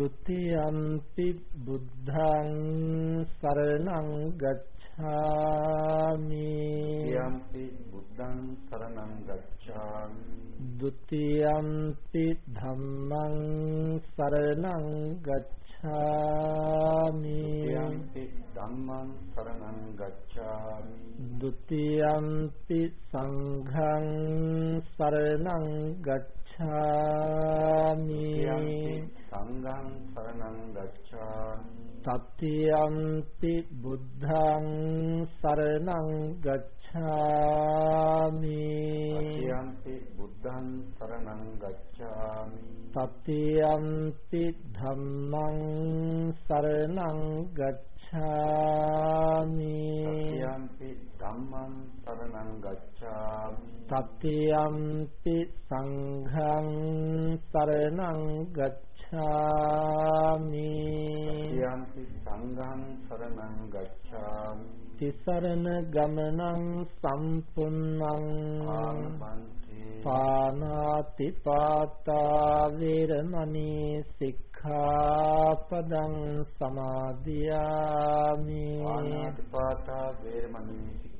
द्वितीयन्ति बुद्धं शरणं गच्छामि। यन्ति बुद्धं शरणं गच्छामि। द्वितीयन्ति धम्मं शरणं गच्छामि। यन्ति ධම්මං සරණං ගච්ඡාමි ဒ ුතියම්පි සංඝං සරණං ගච්ඡාමි සංඝං සරණං ගච්ඡාමි. තත්තියම්පි බුද්ධං සරණං ගච්ඡාමි. යම්පි බුද්ධං සරණං ගච්ඡාමි. තත්තියම්පි ධම්මං සරණං ගච්ඡාමි යම්පි ධම්මං සරණං ගච්ඡාමි. තත්තියම්පි සංඝං සරණං ගච්ඡාමි. යම්පි සංඝං සරණං ගච්ඡාමි. තිසරණ ගමනං සම්පුන්නං ආනපන්ති පානාති පාතා වේරමණී සික්ඛාපදං සමාදියාමි. ආනාතිපාතා වේරමණී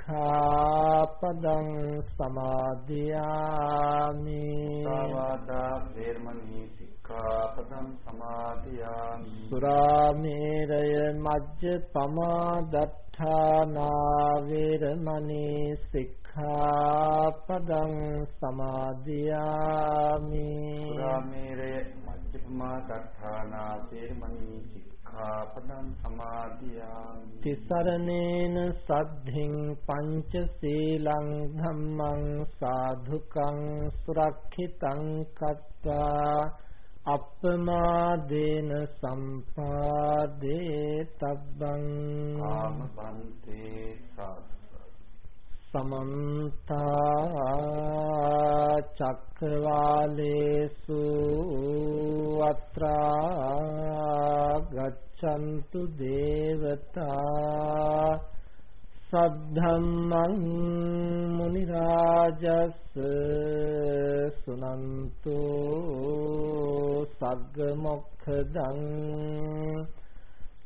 සික්ඛාපදං සමාදියාමි। සාවාදා වේරමණී සික්ඛාපදං සමාදියාමි। සුරාමේරය මජ්ජපමා දත්තානා වේරමණී සික්ඛාපදං සමාදියාමි। සුරාමේරය මජ්ජපමා දත්තානා වේරමණී සික්ඛාපදං සමාදියාමි. තිසරණේන සද්ධින් පංචශීලං ධම්මං සාධුකං සුරක්ෂිතං කତ୍වා අප්පමාදේන සම්පාදේ තබ්බං කාමබන්තේ සාස්ස සමන්ත චක්කවාලේසු අත්‍රා ගච්ඡන්තු දේවතා සද්ධම්මං මුනි රාජස් සුනන්තු සග්ග මොක්ඛදං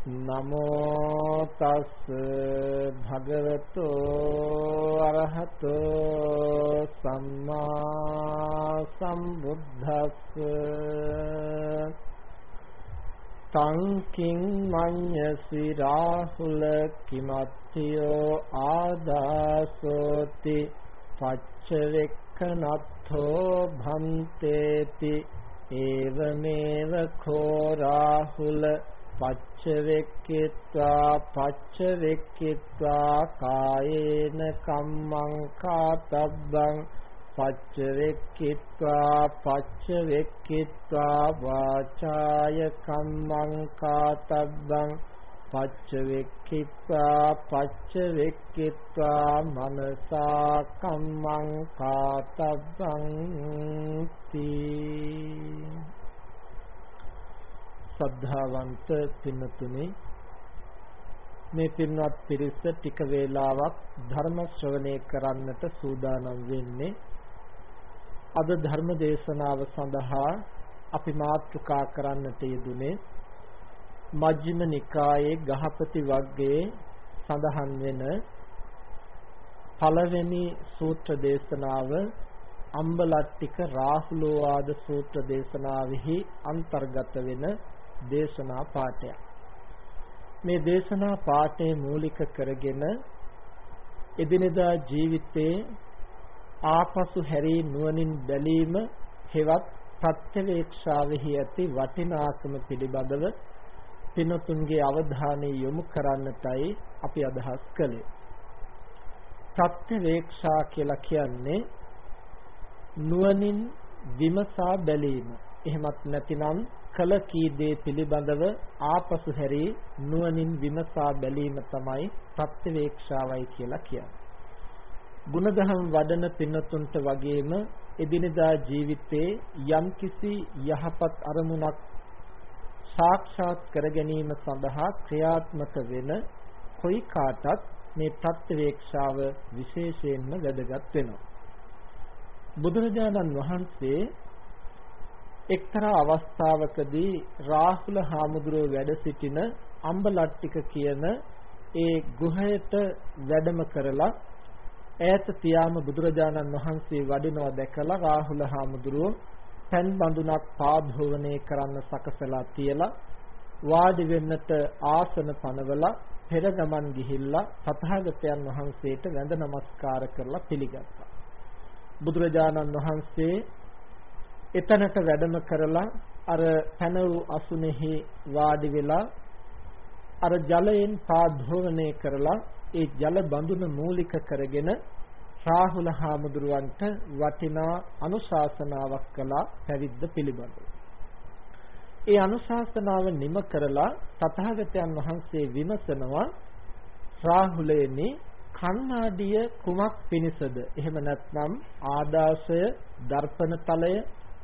නමෝ තස් භගවතු අරහතෝ සම්මා සම්බුද්දස්ස තං කිං මඤ්ඤසි රාහුල කිමත්තියෝ ආදාසෝති පච්චවෙක්ඛනත්තෝ භන්තේති ඒවමේව khෝ රාහුල පච්චවෙක්කිත්වා පච්චවෙක්කිත්වා කායේන කම්මං කාතබ්බං පච්ච වෙක්කිත්වා පච්ච වෙක්කිත්වා වාචාය කම්මං කාතබ්බං පච්ච වෙක්කිත්වා පච්ච වෙක්කිත්වා මනසා කම්මං කාතබ්බං තී සද්ධාවන්ත පින්තුනේ මේ පින්වත් පිරිස ටික වේලාවක් ධර්ම ශ්‍රවණය කරන්නට සූදානම් වෙන්නේ. අද ධර්ම දේශනාව සඳහා අපි මාතෘකා කරන්නට යෙදුනේ මජ්ක්‍ධිම නිකායේ ගහපති වර්ගයේ සඳහන් වෙන පළවෙනි සූත්‍ර දේශනාව අම්බලට්ටික රාහුලෝවාද සූත්‍ර දේශනාවෙහි අන්තර්ගත වෙන දේශනා පාඩයක් මේ දේශනා පාඩේ මූලික කරගෙන එදිනෙදා ජීවිතයේ ආපසු හැරී නුවණින් බැලීම හෙවත් ප්‍රත්‍යවේක්ෂාවෙහි ඇති වටිනාකම පිළිබඳව පිනතුන්ගේ අවධානය යොමු කරන්නටයි අපි අදහස් කළේ. ප්‍රත්‍යවේක්ෂා කියලා කියන්නේ නුවණින් විමසා බැලීම. එහෙමත් නැතිනම් කල කී දේ පිළිබඳව ආපසු හැරී නුවණින් විමසා බැලීම තමයි ප්‍රත්‍යවේක්ෂාවයි කියලා කියන්නේ. ಗುಣධම් වඩන පින්නතුන්ට වගේම එදිනෙදා ජීවිතේ යම්කිසි යහපත් අරමුණක් සාක්ෂාත් කර ගැනීම සඳහා ක්‍රියාත්මක වෙන කොයි කාටත් මේ ප්‍රත්‍යවේක්ෂාව විශේෂයෙන්ම වැදගත් වෙනවා. බුදුරජාණන් වහන්සේ එක්තරා අවස්ථාවකදී රාහුල හාමුදුරුව වැඩ සිටින අම්බලට්ටික කියන ඒ ගුහයට වැඩම කරලා ඈත තියාම බුදුරජාණන් වහන්සේ වඩිනවා දැකලා රාහුල හාමුදුරුව පෑන් බඳුනක් පාදෝවණේ කරන්න සකසලා තියලා වාඩි වෙන්නට ආසන පනවලා පෙර ගමන් ගිහිල්ලා තථාගතයන් වහන්සේට වැඳ නමස්කාර කරලා පිළිගත්තා. බුදුරජාණන් වහන්සේ එතනට වැඩම කරලා අර පැන වූ අසුනේහි වාඩි වෙලා අර ජලයෙන් පාදෝවණය කරලා ඒ ජල බඳුන මූලික කරගෙන රාහුල හාමුදුරුවන්ට වටිනා අනුශාසනාවක් කළා පැවිද්ද පිළිබඳව. ඒ අනුශාසනාව නිම කරලා තථාගතයන් වහන්සේ විමසනවා රාහුලයනි කණ්ණාඩිය කුමක් පිණිසද? එහෙම නැත්නම් ආදාසය, දර්පණ තලය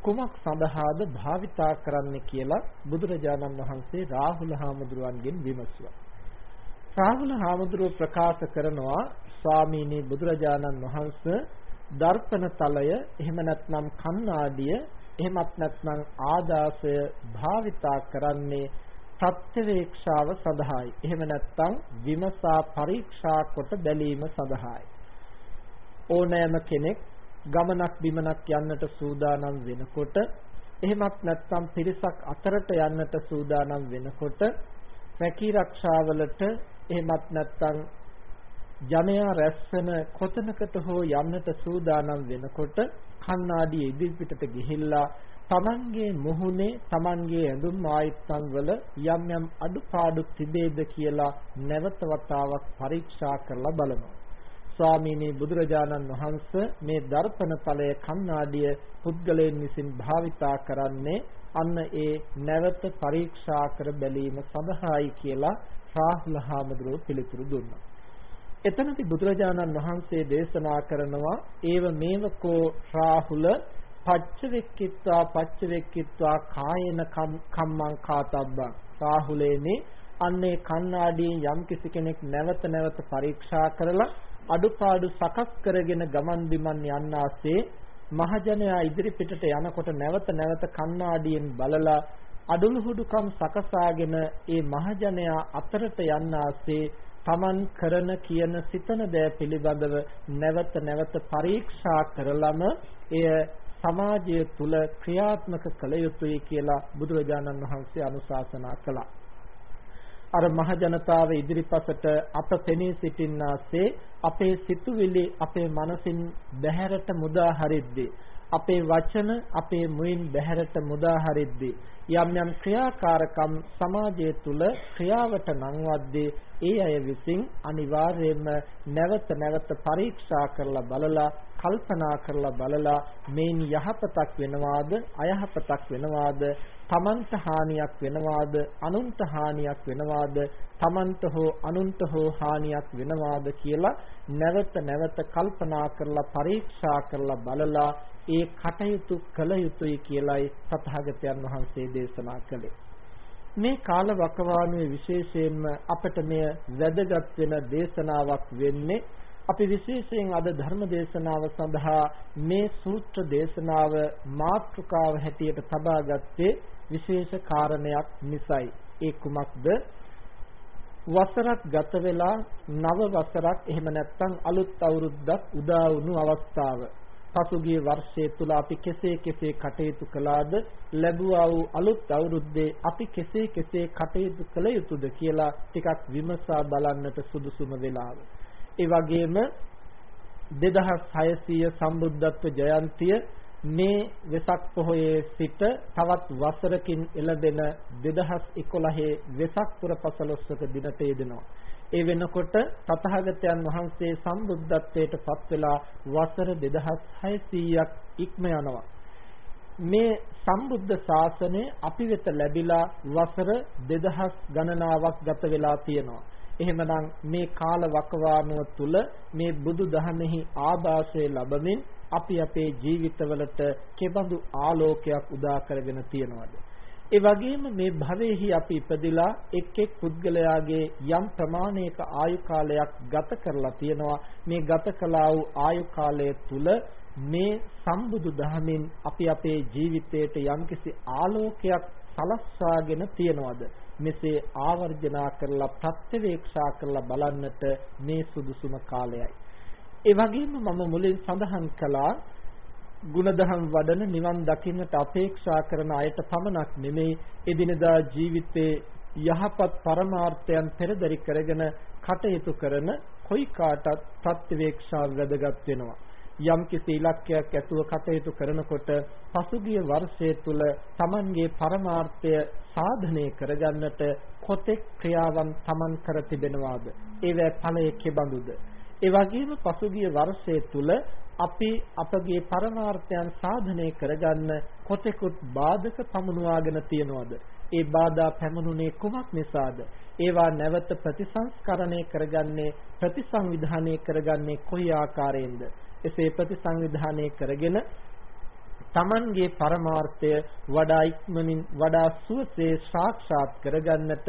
කුමක් සඳහාද භාවිතා කරන්න කියලා බුදුරජාණන් වහන්සේ රාහුල හාමුදුරුවන්ගෙන් විමසුවා. රාහුල හාමුදුරුව ප්‍රකාශ කරනවා ස්වාමීනි බුදුරජාණන් වහන්සේ දර්පණ තලය එහෙම නැත්නම් කණ්ණාඩිය එහෙමත් නැත්නම් ආදාසය භාවිතා කරන්නේ ප්‍රත්‍යවේක්ෂාව සඳහායි. එහෙම නැත්නම් විමසා පරීක්ෂා කොට බැලීම සඳහායි. ඕනෑම කෙනෙක් ගමනක් බිමනක් යන්නට සූදානම් වෙනකොට එහෙමත් නැත්නම් පිරිසක් අතරට යන්නට සූදානම් වෙනකොට රැකී රක්ෂාවලට එහෙමත් නැත්නම් ජනයා රැස්වෙන කොතනකට හෝ යන්නට සූදානම් වෙනකොට කන්නාඩිය ඉදිරිපිටට ගිහිල්ලා තමන්ගේ මුහුණේ තමන්ගේ ඇඳුම් ආයත්තන් වල යම් යම් අඩුපාඩු තිබේද කියලා නැවත වතාවක් පරීක්ෂා කරලා බලනවා. ස්වාමීනි බුදුරජාණන් වහන්සේ මේ දර්පණ ඵලය කන්නාඩිය පුද්ගලයන් විසින් භාවිතා කරන්නේ අන්න ඒ නැවත පරීක්ෂා කර බැලීම සඳහායි කියලා රාහුල හාමුදුරුවෝ පිළිතුරු දුන්නා. එතනදී බුදුරජාණන් වහන්සේ දේශනා කරනවා ඒව මේවකෝ රාහුල පච්චවෙක්කිත්වා පච්චවෙක්කිත්වා කායන කම්මං කාතබ්බං රාහුලේනේ අන්නේ කන්නාඩියෙන් යම් කිසි කෙනෙක් නැවත නැවත පරීක්ෂා කරලා අඩුපාඩු සකස් කරගෙන ගමන් බිමන් යන්නාසේ මහජනයා ඉදිරිපිටට යනකොට නැවත නැවත කණ්ණාඩියෙන් බලලා අඩුලුහුඩුකම් සකසාගෙන ඒ මහජනයා අතරට යන්නාසේ Taman කරන කියන සිතන දෑ පිළිබඳව නැවත නැවත පරීක්ෂා කරලම එය සමාජය තුල ක්‍රියාත්මක කළ යුතුයි කියලා බුදුරජාණන් වහන්සේ අනුශාසනා කළා. අර මහ ජනතාව ඉදිරිපසට අප පෙනී සිටින්නාසේ අපේ සිතුවිලි අපේ මනසින් බැහැරට මුදා හරිද්දී. අපේ වචන අපේ මුයින් බැහැරට මුදා හරිද්දී. යම් යම් ක්‍රියාකාරකම් සමාජය තුල ක්‍රියාවට නංවද්දී ඒ අය විසින් අනිවාර්යයෙන්ම නැවත නැවත පරීක්ෂා කරලා බලලා කල්පනා කරලා බලලා මේන් යහපතක් වෙනවාද අයහපතක් වෙනවාද තමන්ට හානියක් වෙනවාද අනුන්ට හානියක් වෙනවාද තමන්ට හෝ අනුන්ට හෝ හානියක් වෙනවාද කියලා නැවත නැවත කල්පනා කරලා පරීක්ෂා කරලා බලලා ඒ කටයුතු කළ යුතුයි කියලයි තථාගතයන් වහන්සේ දේශනා කළේ. මේ කාල වකවානුවේ විශේෂයෙන්ම අපට මෙය වැදගත් වෙන දේශනාවක් වෙන්නේ අපි විශේෂයෙන් අද ධර්ම දේශනාව සඳහා මේ සූත්‍ර දේශනාව මාතෘකාව හැටියට තබා ගත්තේ විශේෂ කාරණයක් නිසයි. ඒ කුමක්ද? වසරක් ගත වෙලා නව වසරක් එහෙම නැත්නම් අලුත් අවුරුද්දක් උදා වුණු අවස්ථාව. පසුගිය වර්ෂයේ තුල අපි කෙසේ කෙසේ කටයුතු කළාද ලැබුවා වූ අලුත් අවුරුද්දේ අපි කෙසේ කෙසේ කටයුතු කළ යුතුද කියලා ටිකක් විමසා බලන්නට සුදුසුම වෙලාව. ඒ වගේම 2600 සම්බුද්ධත්ව ජයන්තිය මේ වෙසක් පොහොයේ සිට තවත් වසරකින් එළදෙන 2011 වෙසක් පුර පසළොස්වක දිනට යෙදෙනවා. ඒ වෙනකොට තථාගතයන් වහන්සේ සම්බුද්ධත්වයට පත් වෙලා වසර 2600ක් ඉක්ම යනවා. මේ සම්බුද්ධ ශාසනය අපි වෙත ලැබිලා වසර 2000 ගණනාවක් ගත වෙලා තියෙනවා. එහෙමනම් මේ කාල වකවානුව තුල මේ බුදු දහමෙහි ආభాසය ලැබමින් අපි අපේ ජීවිතවලට කෙබඳු ආලෝකයක් උදා කරගෙන තියනවද? ඒ වගේම මේ භවයේහි අපි ඉපදිලා එක් එක් පුද්ගලයාගේ යම් ප්‍රමාණයක ආයු කාලයක් ගත කරලා තියෙනවා. මේ ගත කළා වූ ආයු කාලය තුල මේ සම්බුදු දහමින් අපි අපේ ජීවිතයට යම්කිසි ආලෝකයක් සලස්වාගෙන තියනවාද? මෙසේ ආවර්ජනා කරලා ප්‍රත්‍යවේක්ෂා කරලා බලන්නට මේ සුදුසුම කාලයයි. ඒ වගේම මම මුලින් සඳහන් කළා ಗುಣධම් වඩන නිවන් දකින්නට අපේක්ෂා කරන අයට පමණක් නෙමෙයි එදිනදා ජීවිතේ යහපත් පරමාර්ථයන් පෙරදරි කරගෙන කටයුතු කරන කොයි කාටත් ප්‍රත්‍යවේක්ෂා වැදගත් වෙනවා. යම් කිසි ඉලක්කයක් ඇතුව කටයුතු කරනකොට පසුගිය වර්ෂය තුල Tamanගේ පරමාර්ථය සාධනය කරගන්නට කොතෙක් ක්‍රියාවන් Taman කර තිබෙනවාද? ඒවැ ඵලයේ කෙබඳුද? ඒ වගේම පසුගිය වර්ෂය තුල අපි අපගේ පරමාර්ථයන් සාධනය කරගන්න කොතෙකුත් බාධක පමුණවාගෙන තියනවද? ඒ බාධා පැමුණුනේ කුමක් නිසාද? ඒවා නැවත ප්‍රතිසංස්කරණය කරගන්නේ ප්‍රතිසංවිධානය කරගන්නේ කොයි ආකාරයෙන්ද? එසේ ප්‍රතිසංවිධානය කරගෙන තමන්ගේ පරමාර්ථය වඩා ඉක්මනින් වඩා සුවසේ සාක්ෂාත් කරගන්නට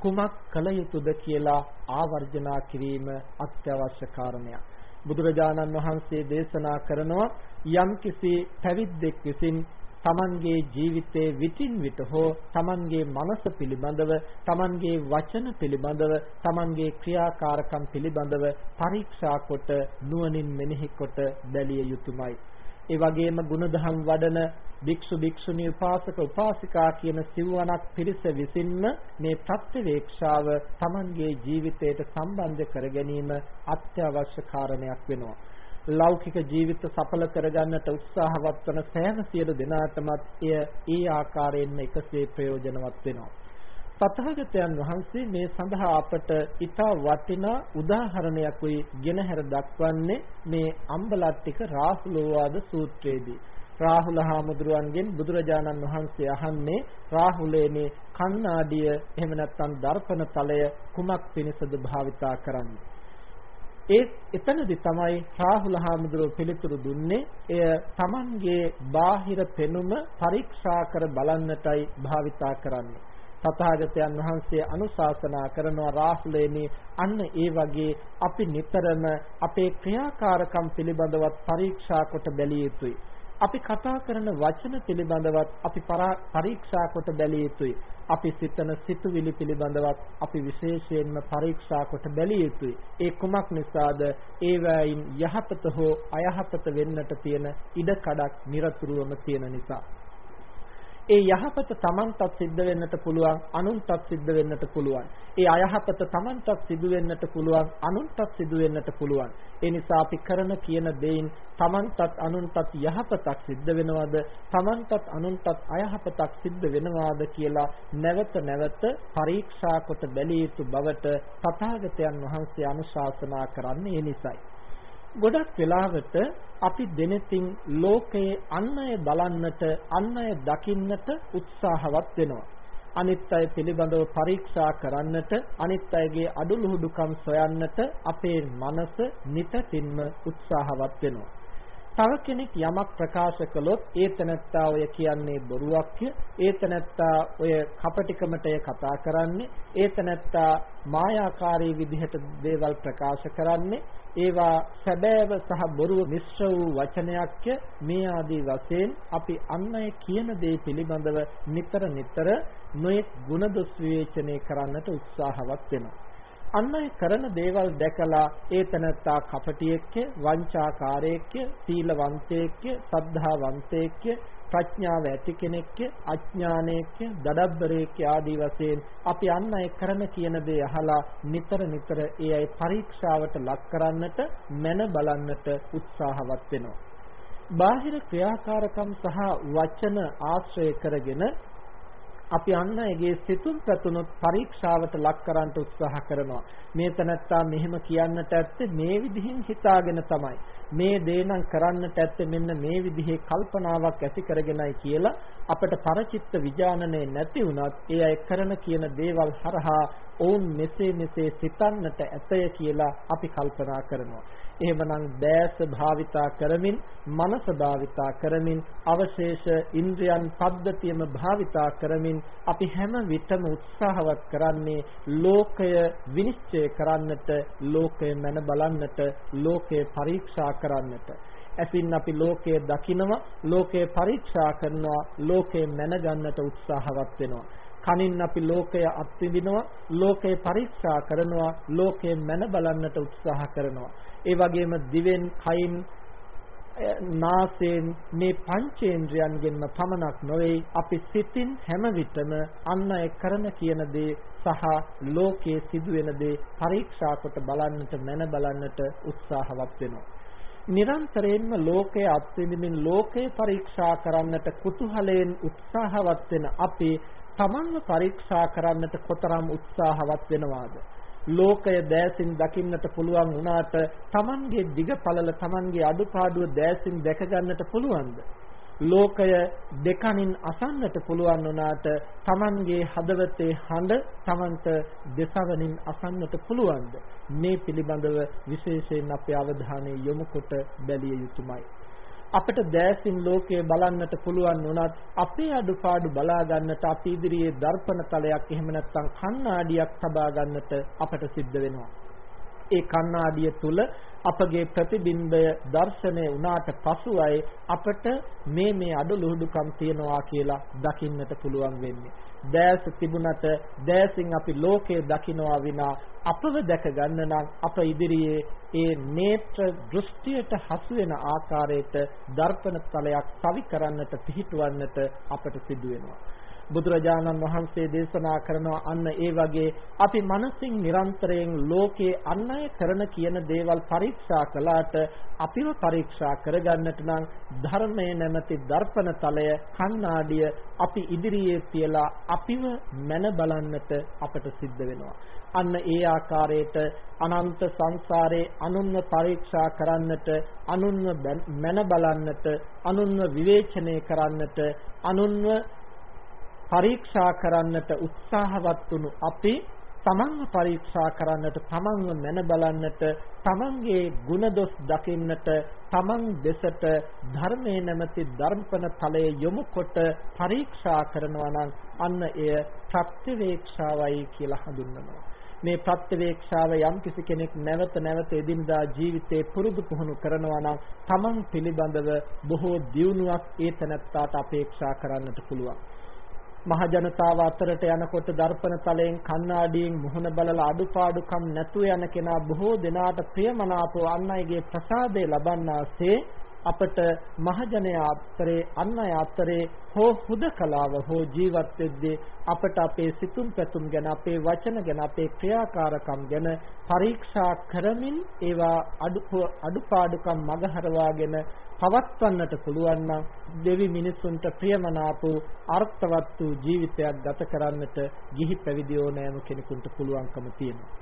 කුමක් කළ යුතුද කියලා ආවර්ජනා කිරීම අත්‍යවශ්‍ය කාරණයක්. බුදුරජාණන් වහන්සේ දේශනා කරනවා යම්කිසි පැවිද්දෙක් විසින් තමන්ගේ ජීවිතයේ විටින් විට හෝ තමන්ගේ මනස පිළිබඳව තමන්ගේ වචන පිළිබඳව තමන්ගේ ක්‍රියාකාරකම් පිළිබඳව පරීක්ෂා කොට නුවණින් මෙනෙහි කොට බැලිය යුතුයමයි ඒ වගේම ಗುಣධම් වඩන භික්ෂු භික්ෂුණී උපාසක උපාසිකා කියන සිව්වණක් පිරිස විසින්ම මේ ප්‍රත්‍යවේක්ෂාව තමන්ගේ ජීවිතයට සම්බන්ධ කර ගැනීම අත්‍යවශ්‍ය කාරණයක් වෙනවා. ලෞකික ජීවිත සඵල කරගන්නට උත්සාහවත් වන සෑම සියලු දෙනාටමත් එය ඒ ආකාරයෙන්ම එකසේ ප්‍රයෝජනවත් වෙනවා. තථාගතයන් වහන්සේ මේ සඳහා අපට ඊටා වටිනා උදාහරණයක්යි ගෙනහැර දක්වන්නේ මේ අම්බලට්ටික රාහුලෝවාද සූත්‍රයේදී. රාහුල හාමුදුරුවන්ගෙන් බුදුරජාණන් වහන්සේ අහන්නේ රාහුලේනේ කණ්ණාඩිය එහෙම නැත්නම් දර්පණ තලය කුමක් පිණිසද භාවිතා කරන්නේ ඒ එතනදි තමයි රාහුල හාමුදුරුව පිළිතුරු දුන්නේ එය Tamanගේ බාහිර පෙනුම පරීක්ෂා කර බලන්නටයි භාවිතා කරන්නේ. තථාගතයන් වහන්සේ අනුශාසනා කරනවා රාහුලේනි අන්න ඒ වගේ අපි නිතරම අපේ ක්‍රියාකාරකම් පිළිබඳවත් පරීක්ෂා කොට බැලිය යුතුයි. අපි කතා කරන වචන පිළිබඳවත් අපි පරීක්ෂා කොට බැලිය යුතුයි. අපි සිතන සිතුවිලි පිළිබඳවත් අපි විශේෂයෙන්ම පරීක්ෂා කොට බැලිය යුතුයි. ඒ කුමක් නිසාද? ඒවයින් යහපත හෝ අයහපත වෙන්නට තියෙන ඉඩ කඩක් নিরතුරුවම තියෙන නිසා. ඒ යහපත Tamanටත් සිද්ධ වෙන්නට පුළුවන් අනුන්ටත් සිද්ධ වෙන්නට පුළුවන්. ඒ අයහපත Tamanටත් සිදු වෙන්නට පුළුවන් අනුන්ටත් සිදු වෙන්නට පුළුවන්. ඒ නිසා අපි කරන කියන දෙයින් Tamanටත් අනුන්ටත් යහපතක් සිද්ධ වෙනවද? Tamanටත් අනුන්ටත් අයහපතක් සිද්ධ වෙනවාද කියලා නැවත නැවත පරීක්ෂා කොට බැලිය යුතු බවට තථාගතයන් වහන්සේ අනුශාසනා කරන්නේ ඒ නිසයි. ගොඩක් වෙලාවට අපි දෙනෙතින් ලෝකයේ අන් අය බලන්නට අන් අය දකින්නට උත්සාහවත් වෙනවා. අනිත් අය පිළිබඳව පරීක්ෂා කරන්නට අනිත් අයගේ අඩුලුහුඩුකම් සොයන්නට අපේ මනස නිතින්ම උත්සාහවත් වෙනවා. තව කෙනෙක් යමක් ප්‍රකාශ කළොත් ඒ තැනැත්තා ඔය කියන්නේ බොරුවක්ය ඒ තැනැත්තා ඔය කපටිකමටය කතා කරන්නේ ඒ තැනැත්තා මායාකාරී විදිහට දේවල් ප්‍රකාශ කරන්නේ ඒවා සැබෑව සහ බොරුව මිශ්‍ර වූ වචනයක්ය මේ ආදී වශයෙන් අපි අන් අය කියන දේ පිළිබඳව නිතර නිතර නොයෙක් ಗುಣදොස් විවේචනය කරන්නට උත්සාහවත් වෙනවා. අන් අය කරන දේවල් දැකලා ඒ තනත්තා කපටියෙක්ය, වංචාකාරයෙක්ය, සීලවන්තයෙක්ය, සද්ධාවන්තයෙක්ය, ප්‍රඥාව ඇති කෙනෙක්ය, අඥානයෙක්ය, දඩබ්බරයෙක්ය ආදී වශයෙන් අපි අන් අය කරන කියන දේ අහලා නිතර නිතර ඒ අය පරීක්ෂාවට ලක් කරන්නට මන බලන්නට උත්සාහවත් වෙනවා. බාහිර ක්‍රියාකාරකම් සහ වචන ආශ්‍රය කරගෙන අපි අන්න ඒගේ සිතුම් පැතුනොත් පරීක්ෂාවට ලක් කරන්නට උත්සාහ කරනවා. මේ තනත්තා මෙහෙම කියන්නට ඇත්තේ මේ විදිහින් හිතාගෙන තමයි. මේ දේ නම් කරන්නට ඇත්තේ මෙන්න මේ විදිහේ කල්පනාවක් ඇති කරගෙනයි කියලා අපට පරචිත්ත විඥානනේ නැති වුණත් ඒ අය කරන කියන දේවල් හරහා ඔවුන් මෙසේ මෙසේ සිතන්නට ඇතය කියලා අපි කල්පනා කරනවා. එහෙමනම් දැස භාවිතා කරමින් මනස භාවිතා කරමින් අවශේෂ ඉන්ද්‍රයන් පද්ධතියම භාවිතා කරමින් අපි හැම විටම උත්සාහවත් කරන්නේ ලෝකය විනිශ්චය කරන්නට ලෝකය මන බලන්නට ලෝකය පරීක්ෂා කරන්නට. ඇසින් අපි ලෝකය දකිනවා ලෝකය පරීක්ෂා කරනවා ලෝකය මැනගන්නට උත්සාහවත් වෙනවා. කනින් අපි ලෝකය අත්විඳිනවා ලෝකය පරීක්ෂා කරනවා ලෝකය මැන බලන්නට උත්සාහ කරනවා ඒ වගේම දිවෙන් කයින් නාසයෙන් මේ පංචේන්ද්‍රයන්ගෙන්ම පමණක් නොවේ අපි සිතින් හැම විටම අන් අය කරන කියන දේ සහ ලෝකයේ සිදුවෙන දේ පරීක්ෂා කොට බලන්නට මැන බලන්නට උත්සාහවත් වෙනවා. නිරන්තරයෙන්ම ලෝකයේ අත්විඳින්මින් ලෝකේ පරීක්ෂා කරන්නට කුතුහලයෙන් උත්සාහවත් වෙන අපි තමන්ව පරීක්ෂා කරන්නට කොතරම් උත්සාහවත් වෙනවාද? ලෝකය දෑසින් දකින්නට පුළුවන් වුණාට Tamanගේ දිගපළල Tamanගේ අඩුපාඩුව දෑසින් දැක ගන්නට පුළුවන්ද? ලෝකය දෙකනින් අසන්නට පුළුවන් වුණාට Tamanගේ හදවතේ හඬ Tamanට දෙසවනින් අසන්නට පුළුවන්ද? මේ පිළිබඳව විශේෂයෙන් අපේ අවධානය යොමු කොට බැලිය යුතුමයි. අපිට දැසින් ලෝකය බලන්නට පුළුවන් වුණත් අපේ අඩුපාඩු බලා ගන්නට අපි ඉදිරියේ දර්පණ තලයක් එහෙම නැත්නම් කණ්ණාඩියක් තබා ගන්නට අපට සිද්ධ වෙනවා. ඒ කණ්ණාඩිය තුල අපගේ ප්‍රතිබිම්බය දැర్శණය වුණාට පසුයි අපට මේ මේ අඩලුහුදුකම් තියනවා කියලා දකින්නට පුළුවන් වෙන්නේ. දැස තිබුණට දැසින් අපි ලෝකය දකිනවා විනා අපව දැක ගන්න නම් අප ඉදිරියේ ඒ නේත්‍ර දෘෂ්ටියට හසු වෙන ආකාරයට දර්පණ තලයක් සවි කරන්නට පිහිටවන්නට අපට සිදු වෙනවා. බුදුරජාණන් වහන්සේ දේශනා කරනවා අන්න ඒ වගේ අපි මනසින් නිරන්තරයෙන් ලෝකයේ අන් අය කරන කියන දේවල් පරීක්ෂා කළාට අපිව පරීක්ෂා කරගන්නට නම් ධර්මයේ නැමැති දර්පණ තලය කණ්ණාඩිය අපි ඉදිරියේ තියලා අපිව මැන බලන්නට අපට සිද්ධ වෙනවා. අන්න ඒ ආකාරයට අනන්ත සංසාරේ අනුන්ව පරීක්ෂා කරන්නට අනුන්ව මැන බලන්නට අනුන්ව විවේචනය කරන්නට අනුන්ව පරීක්ෂා කරන්නට උත්සාහවත් වුණු අපි තමන්ව පරීක්ෂා කරන්නට තමන්ව මැන බලන්නට තමන්ගේ ಗುಣදොස් දකින්නට තමන් දෙසට ධර්මයේ නැමැති ධර්මපන තලයේ යොමු කොට පරීක්ෂා කරනවා නම් අන්න එය ප්‍රත්‍යවේක්ෂාවයි කියලා හඳුන්වනවා. මේ ප්‍රත්‍යවේක්ෂාව යම් කිසි කෙනෙක් නැවත නැවත එදිනදා ජීවිතේ පුරුදු පුහුණු කරනවා නම් තමන් පිළිබඳව බොහෝ දියුණුවක් ඒ තැනත්තාට අපේක්ෂා කරන්නට පුළුවන්. මහ ජනතාව අතරට යනකොට දර්පණ තලයෙන් කණ්ණාඩියෙන් මුහුණ බලලා අඩුපාඩුකම් නැතුව යන කෙනා බොහෝ දෙනාට ප්‍රියමනාපව අන් අයගේ ප්‍රසාදය ලබන්නාසේ අපට මහජනයා අතරේ අන් අය අතරේ හෝ හුදකලාව හෝ ජීවත් වෙද්දී අපට අපේ සිතුම් පැතුම් ගැන අපේ වචන ගැන අපේ ක්‍රියාකාරකම් ගැන පරීක්ෂා කරමින් ඒවා අඩුපාඩුකම් මගහරවාගෙන පවත්වන්නට පුළුවන් නම් දෙවි මිනිසුන්ට ප්‍රියමනාප වූ අර්ථවත් වූ ජීවිතයක් ගත කරන්නට ගිහි පැවිදි ඕනෑම කෙනෙකුට පුළුවන්කම තියෙනවා.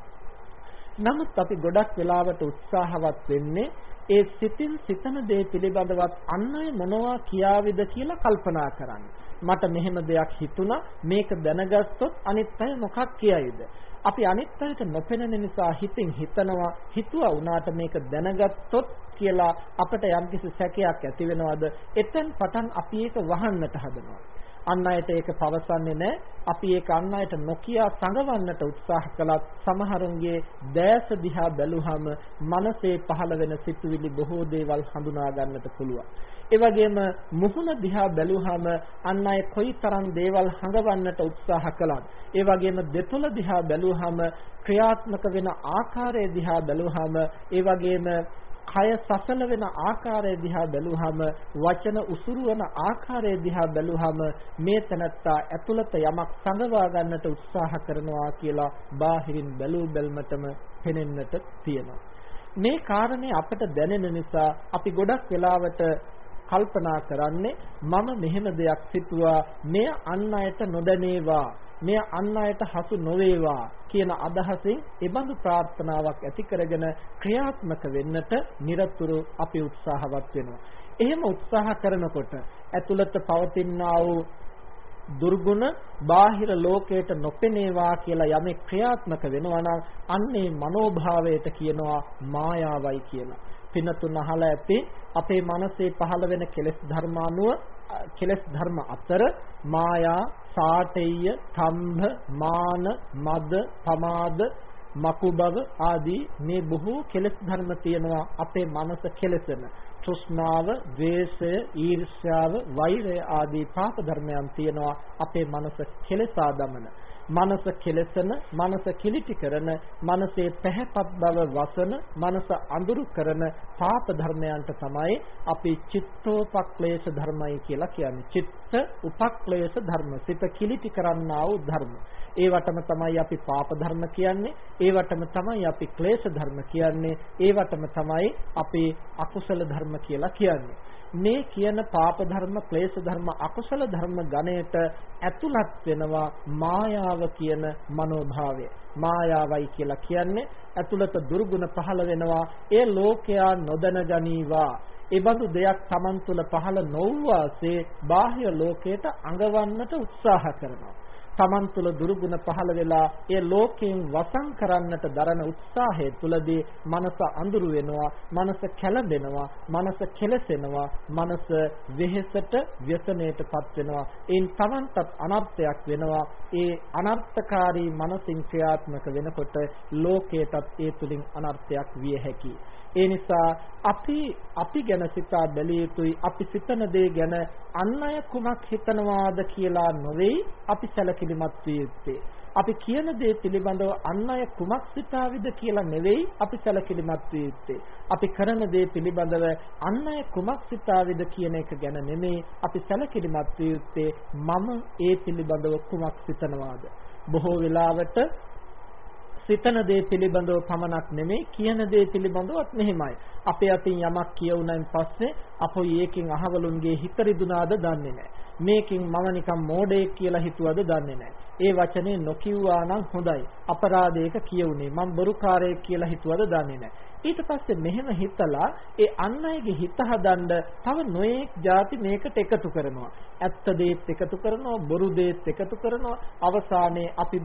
නමුත් අපි ගොඩක් වෙලාවට උත්සාහවත් වෙන්නේ ඒ සිතින් සිතන දේ පිළිබඳවත් අන් අය මොනවා කියාවිද කියලා කල්පනා කරන්න. මට මෙහෙම දෙයක් හිතුණා මේක දැනගත්තොත් අනිත් අය මොකක් කියයිද? අපි අනිත් අයට නොපෙනෙන නිසා හිතින් හිතනවා හිතුවා වුණාට මේක දැනගත්තොත් කියලා අපිට යම්කිසි සැකයක් ඇති වෙනවද? එතෙන් පටන් අපි ඒක වහන්නට හදනවා. අන් අයට ඒක පවසන්නේ නැහැ. අපි ඒක අන් අයට නොකිය සංගවන්නට උත්සාහ කළත් සමහරුන්ගේ දැස දිහා බැලුවහම මනසේ පහළ වෙන සිතුවිලි බොහෝ දේවල් හඳුනා ගන්නට පුළුවන්. ඒ වගේම මුහුණ දිහා බැලුවහම අන් අය කොයිතරම් දේවල් හඟවන්නට උත්සාහ කළත් ඒ වගේම දෙතුල දිහා බැලුවහම ක්‍රියාත්මක වෙන ආකාරය දිහා බැලුවහම ඒ වගේම කය සසල වෙන ආකාරය දිහා බැලුවහම වචන උසුරුවන ආකාරය දිහා බැලුවහම මේ තනත්තා ඇතුළත යමක් සංගවා ගන්නට උත්සාහ කරනවා කියලා බාහිරින් බැලූ බැල්මටම පෙනෙන්නට තියෙනවා. මේ කාරණේ අපට දැනෙන නිසා අපි ගොඩක් වෙලාවට කල්පනා කරන්නේ මම මෙහෙම දෙයක් සිතුවා මෙය අන් අයට නොදැනේවා මෙය අන් අයට හසු නොවේවා කියන අදහසින් ඒබඳු ප්‍රාර්ථනාවක් ඇති කරගෙන ක්‍රියාත්මක වෙන්නට নিরතුරු අපි උත්සාහවත් වෙනවා. එහෙම උත්සාහ කරනකොට ඇතුළත පවතිනා වූ දුර්ගුණ බාහිර ලෝකයට නොපෙනේවා කියලා යමෙක් ක්‍රියාත්මක වෙනවා නම් අන්නේ මනෝභාවයට කියනවා මායාවයි කියලා. පිනතුන් අහලා ඇති අපේ මනසේ පහළ වෙන කෙලෙස් ධර්ම අනුව කෙලෙස් ධර්ම අතර මායා, සාටෙය්‍ය, තම්භ, මාන, මද, පමාද, මකුබව ආදී මේ බොහෝ කෙලෙස් ධර්ම තියෙනවා අපේ මනස කෙලෙසන. තෘෂ්ණාව, ද්වේෂය, ඊර්ෂ්‍යාව, වෛරය ආදී පාප ධර්මයන් තියෙනවා අපේ මනස කෙලසා දමන. මනස කෙලසන, මනස කිලිටි කරන, මනසේ පැහැපත් බව වසන, මනස අඳුරු කරන පාප ධර්මයන්ට තමයි අපි චිත්තෝපක්ලේශ ධර්මයි කියලා කියන්නේ. චිත්ත උපක්ලේශ ධර්ම. සිත කිලිටි කරන්නා වූ ධර්ම. ඒවටම තමයි අපි පාප ධර්ම කියන්නේ. ඒවටම තමයි අපි ක්ලේශ ධර්ම කියන්නේ. ඒවටම තමයි අපි අකුසල ධර්ම කියලා කියන්නේ. මේ කියන පාප ධර්ම, ක්ලේශ ධර්ම, අකුසල ධර්ම ගණයට ඇතුළත් වෙනවා මායාව කියන මනෝභාවය. මායාවයි කියලා කියන්නේ ඇතුළත දුර්ගුණ පහළ වෙනවා. ඒ ලෝකයා නොදැන ගනීවා. ඒ බඳු දෙයක් Taman තුල පහළ නොවුවාසේ බාහ්‍ය ලෝකයට අඟවන්නට උත්සාහ කරනවා. තමන් තුළ දුරුගුණ පහළ වෙලා ඒ ලෝකයෙන් වසන් කරන්නට දරන උත්සාහය තුළදී මනස අඳුරු වෙනවා මනස කැළඹෙනවා මනස කෙලසෙනවා මනස වෙහෙසට ව්‍යසනයටපත් වෙනවා. එයින් තමන්ටත් අනර්ථයක් වෙනවා. ඒ අනර්ථකාරී මනසින් ක්‍රියාත්මක වෙනකොට ලෝකයටත් ඒ තුලින් අනර්ථයක් විය හැකියි. ඒ නිසා අපි අපි ගැන සිතා බැලිය යුතුයි. අපි සිතන දේ ගැන අන් අය කුමක් හිතනවාද කියලා නොවේ අපි සැලකිලිමත් විය යුත්තේ. අපි කියන දේ පිළිබඳව අන් අය කුමක් සිතාවිද කියලා නෙවෙයි. අපි සැලකිලිමත් විය යුත්තේ. අපි කරන දේ පිළිබඳව අන් අය කුමක් සිතාවිද කියන එක ගැන නෙමෙයි. අපි සැලකිලිමත් විය යුත්තේ මම ඒ පිළිබඳව කුමක් සිතනවාද. බොහෝ වෙලාවට සිතන දේ පිළිබඳව පමණක් නෙමෙයි කියන දේ පිළිබඳවත් මෙහෙමයි. අපේ අතින් යමක් කියවුණයින් පස්සේ අපොයි ඒකෙන් අහවලුන්ගේ හිත රිදුනාද දන්නේ නැහැ. මේකෙන් මම නිකන් මෝඩයෙක් කියලා හිතුවද දන්නේ නැහැ. ඒ වචනේ නොකියුවා නම් හොඳයි. අපරාධයක කියුනේ මම බොරුකාරයෙක් කියලා හිතුවද දන්නේ නැහැ. ඊට පස්සේ මෙහෙම හිතලා ඒ අන් අයගේ හිත හදන්න තව නොයෙක් ಜಾති මේකට එකතු කරනවා. ඇත්ත දේත් එකතු කරනවා, බොරු දේත් එකතු කරනවා. අවසානයේ අපි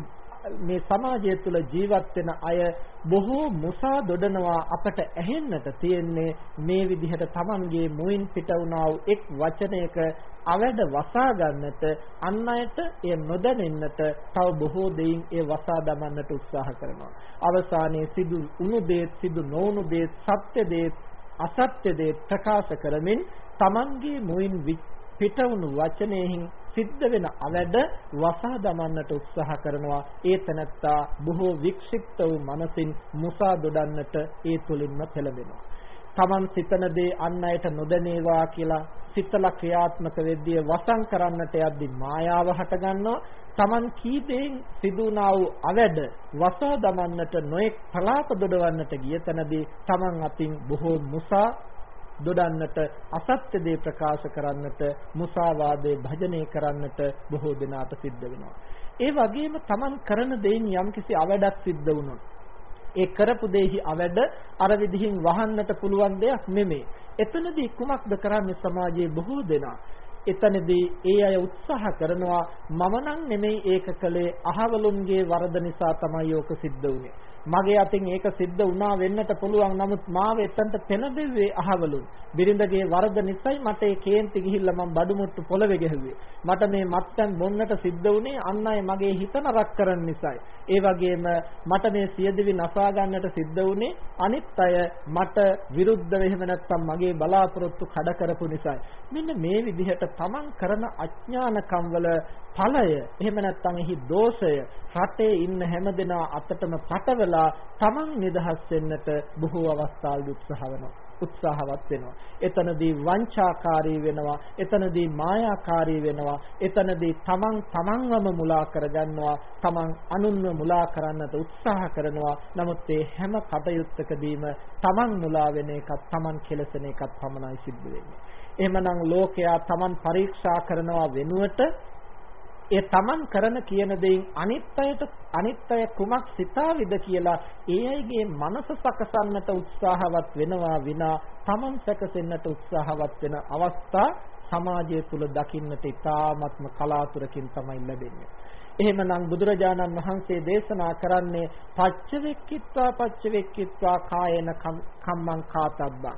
මේ සමාජය තුළ ජීවත් වෙන අය බොහෝ මුසා දොඩනවා අපට ඇහෙන්නට තියෙන්නේ මේ විදිහට Tamanගේ මුයින් පිට වුණා වූ එක් වචනයක අවැඩ වසා ගන්නට අන් අයට එය නොදැනෙන්නට තව බොහෝ දෙයින් ඒ වසා දමන්නට උත්සාහ කරනවා. අවසානයේ සිදු උණු දේත් සිදු නොඋණු දේත් සත්‍ය දේත් අසත්‍ය දේත් ප්‍රකාශ කරමින් Tamanගේ මුයින් පිටවුණු වචනයෙන් සිද්ධ වෙන අවැඩ වසා දමන්නට උත්සාහ කරනවා. ඒ තැනැත්තා බොහෝ වික්ෂිප්ත වූ මනසින් මුසා දොඩන්නට ඒ තුලින්ම පෙළඹෙනවා. Taman සිතන දේ අන් අයට නොදැනේවා කියලා සිතලා ක්‍රියාත්මක වෙද්දී වසන් කරන්නට යද්දී මායාව හට ගන්නවා Taman කී දෙයින් සිදුනා වූ අවැඩ වසා දමන්නට නොඑක් පලාප දොඩවන්නට ගිය තැනදී Taman අතින් බොහෝ මුසා දොඩන්නට අසත්‍ය දේ ප්‍රකාශ කරන්නට මුසාවාදේ භජනය කරන්නට බොහෝ දෙනාට සිද්ධ වෙනවා. ඒ වගේම Taman කරන දෙයින් යම්කිසි අවඩක් සිද්ධ වුණොත් ඒ කරපු දෙෙහි අවැඩ අර විදිහින් වහන්නට පුළුවන් දෙයක් නෙමෙයි. එතනදී කුමක්ද කරන්නේ සමාජයේ බොහෝ දෙනා එතනදී ඒ අය උත්සාහ කරනවා මම නම් නෙමෙයි ඒක කළේ අහවලුන්ගේ වරද නිසා තමයි ඕක සිද්ධ වුනේ මගේ අතින් ඒක සිද්ධ වුණා වෙන්නට පුළුවන්. නමුත් මාව එතනට පෙනදෙව්වේ අහවලුන් බිරිඳගේ වරද නිසායි මට ඒ කේන්ති ගිහිල්ලා මම බඩුමුට්ටු පොළවේ ගැහුවේ. මට මේ මත්යන් බොන්නට සිද්ධ වුණේ අන් අය මගේ හිත නරක කරන නිසායි. ඒ වගේම මට මේ සියදිවි නසා ගන්නට සිද්ධ වුණේ අනිත් අය මට විරුද්ධව එහෙම නැත්නම් මගේ බලාපොරොත්තු කඩ කරපු නිසායි. මෙන්න මේ විදිහට තමන් කරන අඥානකම් වල ඵලය එහෙම නැත්නම් එහි දෝෂය රටේ ඉන්න හැමදෙනා අතටම පටවලා තමන් නිදහස් වෙන්නට බොහෝ අවස්ථාවල උත්සාහ වෙනවා උත්සාහවත් වෙනවා. එතනදී වංචාකාරී වෙනවා. එතනදී මායාකාරී වෙනවා. එතනදී තමන් තමන්වම මුලා කරගන්නවා. තමන් අනුන්ව මුලා කරන්නට උත්සාහ කරනවා. නමුත් ඒ හැම කටයුත්තකදීම තමන් මුලා වෙන එකත් තමන් කෙලසෙන එකත් පමණයි සිද්ධ වෙන්නේ. එහෙමනම් ලෝකයා තමන් පරීක්ෂා කරනවා වෙනුවට ඒ තමන් කරන කියන දෙයින් අනිත් අයට අනිත් අය කුමක් සිතාවිද කියලා ඒ අයගේ මනස සකසන්නට උත්සාහවත් වෙනවා විනා තමන් සැකසෙන්නට උත්සාහවත් වෙන අවස්ථා සමාජය තුල දකින්නට ඉතාමත්ම කලාතුරකින් තමයි ලැබෙන්නේ. එහෙමනම් බුදුරජාණන් වහන්සේ දේශනා කරන්නේ පච්චවෙක්කිත්වා පච්චවෙක්කිත්වා කායන කම්මං කාතබ්බං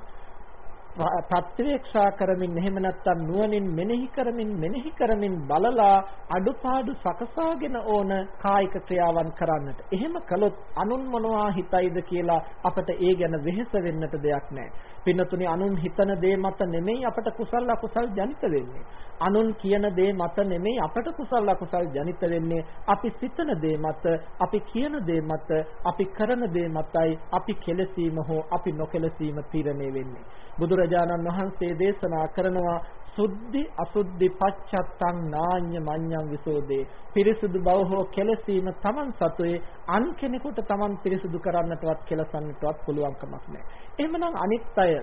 ප්‍රත්‍යවේක්ෂා කරමින් එහෙම නැත්නම් නුවණින් මෙනෙහි කරමින් මෙනෙහි කරමින් බලලා අඩුපාඩු සකසාගෙන ඕන කායික ක්‍රියාවන් කරන්නට. එහෙම කළොත් අනුන් මොනවා හිතයිද කියලා අපට ඒ ගැන වෙහෙස වෙන්නට දෙයක් නැහැ. පින්නතුනි අනුන් හිතන දේ මත නෙමෙයි අපට කුසල අකුසල් ජනිත වෙන්නේ. අනුන් කියන දේ මත නෙමෙයි අපට කුසල අකුසල් ජනිත වෙන්නේ. අපි සිතන දේ මත, අපි කියන දේ මත, අපි කරන දේ මතයි අපි කෙලසීම හෝ අපි නොකෙලසීම තීරණය වෙන්නේ. බුදුරජාණන් වහන්සේ දේශනා කරනවා සුද්ධි අසුද්ධි පච්චත්තං නාඤ්ඤ මඤ්ඤං විසෝදේ පිරිසුදු බව හෝ කෙලසීම Taman සතුයේ අන් කෙනෙකුට Taman පිරිසුදු කරන්නටවත් කෙලසන්නටවත් පුළුවන් කමක් නැහැ. එහෙමනම් අනිත් අය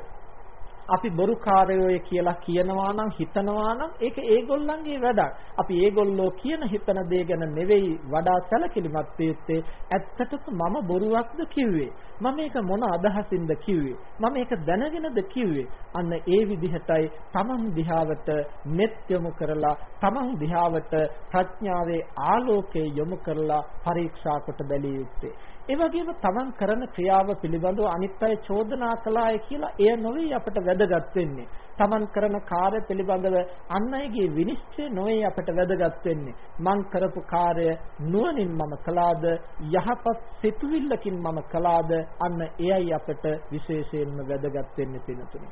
අපි බොරුකාරයෝය කියලා කියනවා නම් හිතනවා නම් ඒක ඒගොල්ලන්ගේ වැඩක්. අපි ඒගොල්ලෝ කියන හිතන දේ ගැන නෙවෙයි වඩා සැලකිලිමත් වෙත්තේ ඇත්තටම මම බොරුවක්ද කිව්වේ. මම මේක මොන අදහසින්ද කිව්වේ. මම මේක දැනගෙනද කිව්වේ. අන්න ඒ විදිහටයි තමන් දිහාවට net යොමු කරලා තමන් දිහාවට ප්‍රඥාවේ ආලෝකය යොමු කරලා පරීක්ෂා කොට බැලිය යුත්තේ. ඒ වගේම තමන් කරන ක්‍රියාව පිළිබඳව අනිත් අය චෝදනා කළාය කියලා එය නොවේ අපට වැදගත් වෙන්නේ. තමන් කරන කාර්ය පිළිබඳව අන් අයගේ විනිශ්චය නොවේ අපට වැදගත් වෙන්නේ. මං කරපු කාර්ය නුවණින් මම කළාද යහපත් සිතුවිල්ලකින් මම කළාද අන්න එයයි අපට විශේෂයෙන්ම වැදගත් වෙන්නේ පිනතුනේ.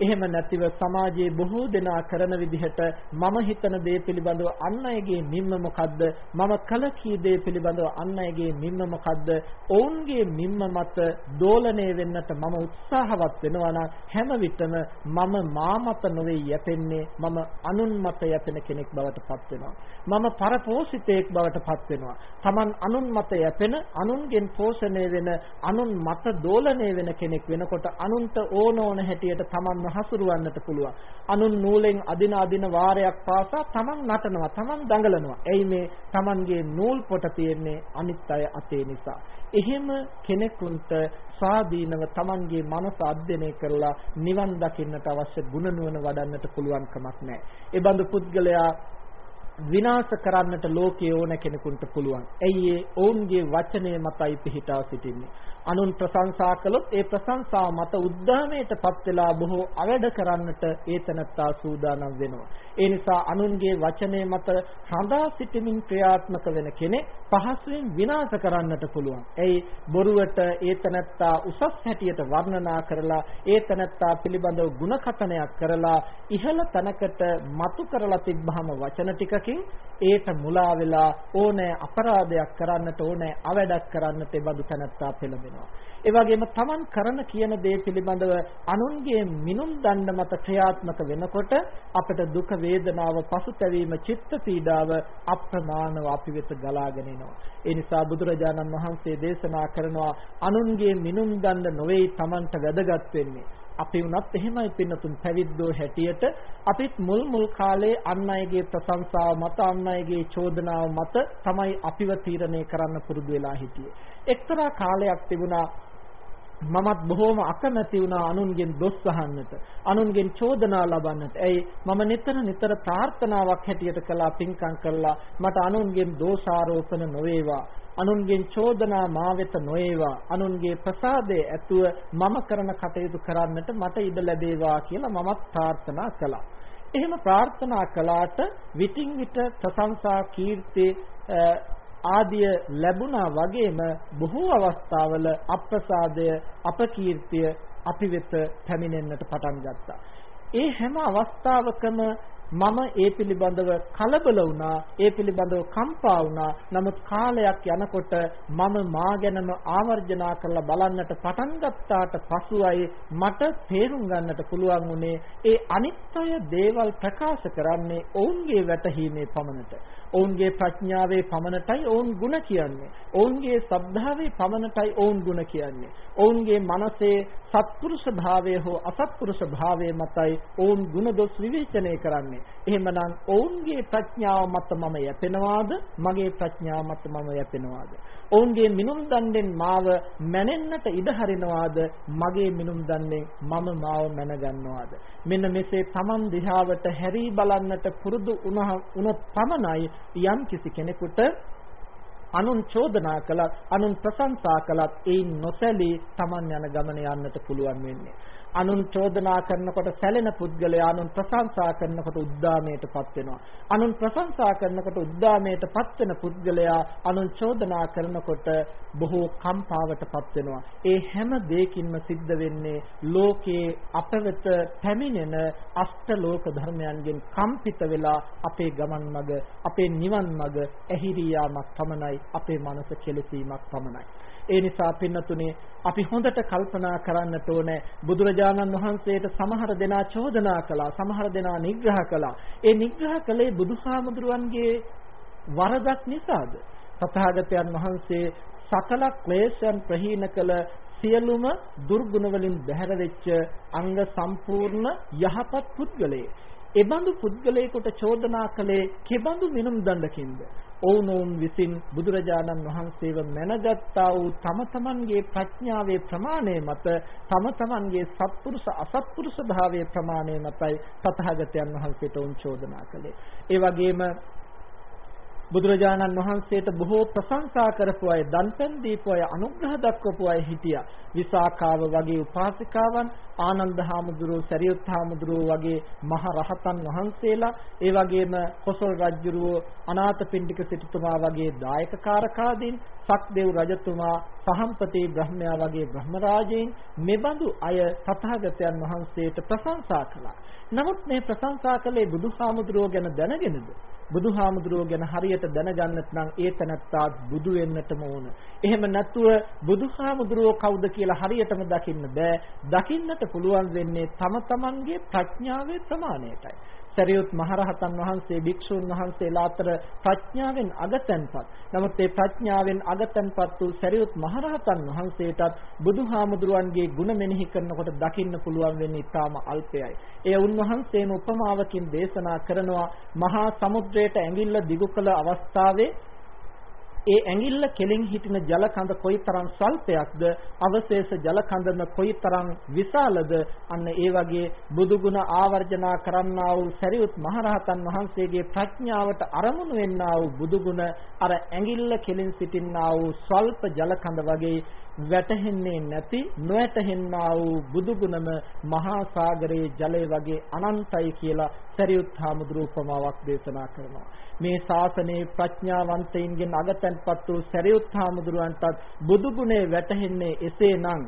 එහෙම නැතිව සමාජයේ බොහෝ දෙනා කරන විදිහට මම හිතන දේ පිළිබඳව අන් අයගේ මිම්ම මොකද්ද? මම කල කී දේ පිළිබඳව අන් අයගේ මිම්ම මොකද්ද? ඔවුන්ගේ මිම්ම මත දෝලණය වෙන්නට මම උත්සාහවත් වෙනවා නම් හැම විටම මම මා මත නොවේ යැපෙන්නේ මම අනුන් මත යැපෙන කෙනෙක් බවට පත් වෙනවා. මම පරපෝෂිතයෙක් බවට පත් වෙනවා. Taman අනුන් මත යැපෙන අනුන්ගෙන් පෝෂණය වෙන අනුන් මත දෝලණය වෙන කෙනෙක් වෙනකොට අනුන්ට ඕන ඕන හැටියට Taman හසුරවන්නට පුළුවන්. අනුන් නූලෙන් අදින අදින වාරයක් පාසා තමන් නටනවා, තමන් දඟලනවා. එයි මේ තමන්ගේ නූල් පොට තියෙන්නේ අනිත් අය අතේ නිසා. එහෙම කෙනෙකුට ස්වාධීනව තමන්ගේ මනස අධ්‍යයනය කරලා නිවන් දකින්නට අවශ්‍ය ගුණ නුවණ වඩන්නට පුළුවන් කමක් නැහැ. ඒ බඳු පුද්ගලයා විනාශ කරන්නට ලෝකයේ ඕන කෙනෙකුට පුළුවන්. ඇයි ඒ ඔවුන්ගේ වචනය මතයි පිහිටා සිටින්නේ. අනුන් ප්‍රශංසා කළොත් ඒ ප්‍රශංසාව මත උද්දාමයටපත් වෙලා බොහෝ අවැඩ කරන්නට ඒ තනත්තා සූදානම් වෙනවා. ඒ නිසා අනුන්ගේ වචනය මත රඳා සිටමින් ක්‍රියාත්මක වෙන කෙනෙක් පහසුවෙන් විනාශ කරන්නට පුළුවන්. එයි බොරුවට ඒ තනත්තා උසස් හැටියට වර්ණනා කරලා ඒ තනත්තා පිළිබඳව ಗುಣකතනයක් කරලා ඉහළ තැනකට මතු කරලා තිබ්බහම වචන ටිකකින් ඒට මුලා වෙලා ඕනෑ අපරාධයක් කරන්නට ඕනෑ අවැඩක් කරන්නට ඒ බඳු තනත්තා පෙළඹෙනවා. ඒ වගේම Taman කරන කියන දේ පිළිබඳව අනුන්ගේ මිනුම් දණ්ඩ මත ක්‍රියාත්මක වෙනකොට අපට දුක වේදනාව පසුතැවීම චිත්ත පීඩාව අප්‍රමාණව අපි වෙත ගලාගෙන එනවා. ඒ නිසා බුදුරජාණන් වහන්සේ දේශනා කරනවා අනුන්ගේ මිනුම් දණ්ඩ නොවේ Tamanට වැදගත් වෙන්නේ. අපි වුණත් එහෙමයි පින්නතුන් පැවිද්දෝ හැටියට අපිත් මුල් මුල් කාලේ අන් අයගේ ප්‍රශංසාව මත අන් අයගේ චෝදනාව මත තමයි අපිව තීරණය කරන්න පුරුදු වෙලා හිටියේ. එක්තරා කාලයක් තිබුණා මමත් බොහෝම අකමැති වුණා අනුන්ගෙන් දොස් අහන්නට අනුන්ගෙන් චෝදනා ලබන්නට. ඇයි මම නිතර නිතර ප්‍රාර්ථනාවක් හැටියට කළා පින්කම් කළා මට අනුන්ගෙන් දෝෂාරෝපණ නොවේවා. අනුන්ගෙන් චෝදනා මා වෙත නොඒවා අනුන්ගේ ප්‍රසාදයේ ඇතුව මම කරන කටයුතු කරන්නට මට ඉඩ ලැබේවා කියලා මමත් ප්‍රාර්ථනා කළා. එහෙම ප්‍රාර්ථනා කළාට විтин විට ප්‍රශංසා කීර්ති ආදිය ලැබුණා වගේම බොහෝ අවස්ථාවල අප්‍රසාදය අපකීර්තිය අපි වෙත පැමිණෙන්නට පටන් ගත්තා. ඒ හැම අවස්ථාවකම මම ඒ පිළිබඳව කලබල වුණා ඒ පිළිබඳව කම්පා වුණා නමුත් කාලයක් යනකොට මම මා ගැනම ආවර්ජනා කරලා බලන්නට පටන් ගත්තාට පසුයි මට තේරුම් ගන්නට පුළුවන් වුණේ ඒ අනිත්‍ය දේවල් ප්‍රකාශ කරන්නේ ඔවුන්ගේ වැටහීමේ පමණට ඔවුන්ගේ ප්‍රඥාවේ පමණටයි ඔවුන් ಗುಣ කියන්නේ. ඔවුන්ගේ සද්ධාවේ පමණටයි ඔවුන් ಗುಣ කියන්නේ. ඔවුන්ගේ මනසේ සත්පුරුෂ භාවය හෝ අසත්පුරුෂ භාවය මතයි ඔවුන් ಗುಣ දොස් විවේචනය කරන්නේ. එහෙමනම් ඔවුන්ගේ ප්‍රඥාව මත මම යැපෙනවාද? මගේ ප්‍රඥාව මත මම යැපෙනවාද? ඔවුන්ගේ මිනුම් දණ්ඩෙන් මාව මැනෙන්නට ඉඩ හරිනවාද? මගේ මිනුම් දණ්ඩෙන් මම මාව මැනගන්නවාද? මෙන්න මෙසේ Taman දිහාවට හැරී බලන්නට පුරුදු වුණොත් පමණයි යම් කිසි කෙනෙකුට අනුන් චෝදනා කළත් අනුන් ප්‍රශංසා කළත් ඒන් නොසැලී Taman යන ගමන යන්නට පුළුවන් වෙන්නේ අනුන් චෝදනා කරනකොට සැලෙන පුද්ගලයා අනුන් ප්‍රශංසා කරනකොට උද්දාමයටපත් වෙනවා. අනුන් ප්‍රශංසා කරනකොට උද්දාමයටපත් වෙන පුද්ගලයා අනුන් චෝදනා කරනකොට බොහෝ කම්පාවටපත් වෙනවා. ඒ හැම දෙයකින්ම සිද්ධ වෙන්නේ ලෝකයේ අපවෙත පැමිණෙන අෂ්ටලෝක ධර්මයන්ගෙන් කම්පිත වෙලා අපේ ගමන් මඟ අපේ නිවන් මඟ ඇහිරී යාමක් පමණයි අපේ මනස කෙලසීමක් පමණයි. ඒ නිසා පින්නතුනේ අපි හොඳට කල්පනා කරන්නට ඕනේ බුදුරජාණන් වහන්සේට සමහර දෙනා චෝදනා කළා සමහර දෙනා නිග්‍රහ කළා ඒ නිග්‍රහ කළේ බුදුහාමුදුරුවන්ගේ වරදක් නිසාද තථාගතයන් වහන්සේ සකල ක්ලේශයන් ප්‍රහීන කළ සියලුම දුර්ගුණ වලින් බැහැර වෙච්ච අංග සම්පූර්ණ යහපත් පුද්ගලයෙක්. එබඳු පුද්ගලයෙකුට චෝදනා කළේ කෙබඳු මිනුම් දණ්ඩකින්ද? ඔවුනොවුන් විසින් බුදුරජාණන් වහන්සේව මැනගත්තා වූ තම තමන්ගේ ප්‍රඥාවේ ප්‍රමාණය මත තම තමන්ගේ සත්පුරුෂ අසත්පුරුෂ භාවයේ ප්‍රමාණය මතයි තථාගතයන් වහන්සේට උන් චෝදනා කළේ. ඒ වගේම බුදුරජාණන් වහන්සේට බොහෝ ප්‍රශංසා කරපු අය, දන්පැන් දීපු අය, අනුග්‍රහ දක්වපු අය හිටියා. විසාකාව වගේ උපාසිකාවන්, ආනන්ද හාමුදුරුවෝ, සරියුත් හාමුදුරුවෝ වගේ මහ රහතන් වහන්සේලා, ඒ වගේම කොසල් රජුරුවෝ, අනාථපිණ්ඩික සිටුතුමා වගේ දායකකාරකාදීන්, සක්දේව් රජතුමා, සහම්පති බ්‍රහ්මයා වගේ බ්‍රහ්මරාජයින් මෙබඳු අය තථාගතයන් වහන්සේට ප්‍රශංසා කළා. නමුත් මේ ප්‍රශංසා කළේ බුදුහාමුදුරුවෝ ගැන දැනගෙනද? බුදුහාමුදුරුවෝ ගැන හරියට දැනගන්නත් නම් ඒ තැනත්තා බුදු වෙන්නටම ඕන. එහෙම නැතුව බුදුහාමුදුරුවෝ කවුද කියලා හරියටම දකින්න බෑ. දකින්නට පුළුවන් වෙන්නේ තම තමන්ගේ ප්‍රඥාවේ ප්‍රමාණයටයි. සරියුත් මහරහතන් වහන්සේ භික්ෂුන් වහන්සේලා අතර ප්‍රඥාවෙන් අගතැන්පත්. නමුත් ඒ ප්‍රඥාවෙන් අගතැන්පත් වූ සරියුත් මහරහතන් වහන්සේටත් බුදුහාමුදුරුවන්ගේ ගුණ මෙනෙහි කරනකොට දකින්න පුළුවන් වෙන්නේ ඊටාම අල්පයයි. එය උන්වහන්සේම උපමාවකින් දේශනා කරනවා මහා සමුද්‍රයට ඇඟිල්ල දිගු කළ අවස්ථාවේ ඒ ඇඟිල්ල කෙලින් හිටින ජල කඳ කොයිතරම් ස්වල්පයක්ද අවශේෂ ජල කඳම කොයිතරම් විශාලද? අන්න ඒ වගේ බුදු ගුණ ආවර්ජනා කරන්නා වූ සරියුත් මහරහතන් වහන්සේගේ ප්‍රඥාවට අරමුණු වෙන්නා වූ බුදු ගුණ අර ඇඟිල්ල කෙලින් සිටින්නා වූ ස්වල්ප ජල කඳ වගේ වැටහෙන්නේ නැති නොවැටහෙන්නා වූ බුදු ගුණම මහා සාගරයේ ජලය වගේ අනන්තයි කියලා සරියුත් හාමුදුරුවෝ උපමාවක් දේශනා කරනවා. මේ ශාසනයේ ප්‍රඥාවන්තයින්ගෙන් අගතන්පත් වූ සරියුත් හාමුදුරුවන්ටත් බුදු ගුණේ වැටහෙන්නේ එසේනම්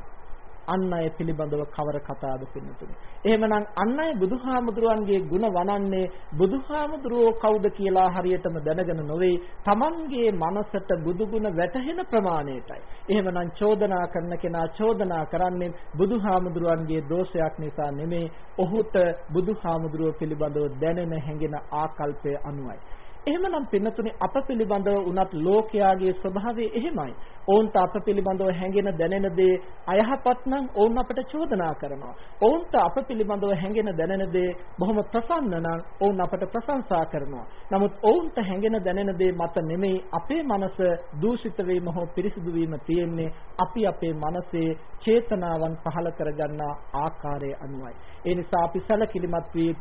අන් අය පිළිබඳව කවර කතාවද පින්නතුනේ. එහෙමනම් අන් අය බුදුහාමුදුරුවන්ගේ ගුණ වනන්නේ බුදුහාමුදුරුවෝ කවුද කියලා හරියටම දැනගෙන නොවේ. Tamanගේ මනසට බුදුගුණ වැටහෙන ප්‍රමාණයටයි. එහෙමනම් චෝදනා කරන කෙනා චෝදනා කරන්නේ බුදුහාමුදුරුවන්ගේ දෝෂයක් නිසා නෙමේ. ඔහුට බුදුහාමුදුරුවෝ පිළිබඳව දැනෙන හැඟෙන ආකල්පය අනුවයි. එහෙමනම් පින්නතුනේ අප පිළිබඳව උනත් ලෝකයාගේ ස්වභාවය එහෙමයි. ඔවුන්ට අප පිළිබඳව හැඟෙන දැනෙන දේ අයහපත් නම් ඔවුන් අපට චෝදනා කරනවා. ඔවුන්ට අප පිළිබඳව හැඟෙන දැනෙන දේ බොහොම ප්‍රසන්න නම් ඔවුන් අපට ප්‍රශංසා කරනවා. නමුත් ඔවුන්ට හැඟෙන දැනෙන දේ මත නෙමෙයි අපේ මනස දූෂිත වීම හෝ පිරිසිදු වීම තියෙන්නේ අපි අපේ මනසේ චේතනාවන් පහළ කරගන්නා ආකාරය අනුවයි. ඒ නිසා අපි සැලකිලිමත් වී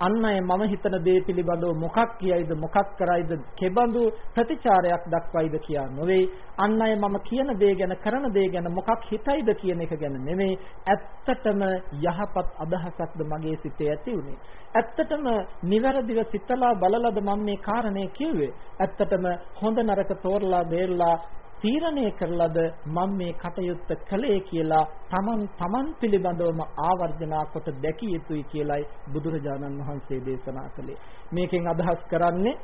අන් අය මම හිතන දේ පිළිබඳව මොකක් කියයිද මොකක් කරයිද කෙබඳු ප්‍රතිචාරයක් දක්වයිද කියා නොවේ. අන් අය මම කියන දේ ගැන කරන දේ ගැන මොකක් හිතයිද කියන එක ගැන නෙමෙයි. ඇත්තටම යහපත් අදහසක්ද මගේ සිතේ ඇති උනේ ඇත්තටම නිවැරදිව සිතලා බලලද මම මේ කාරණේ කිව්වේ? ඇත්තටම හොඳ නරක තෝරලා බේරලා තීරණය කරලාද මම මේ කටයුත්ත කළේ කියලා තමන් තමන් පිළිබඳවම ආවර්ජනා කොට දැකිය යුතුයි කියලයි බුදුරජාණන් වහන්සේ දේශනා කළේ. මේකෙන් අදහස් කරන්නේ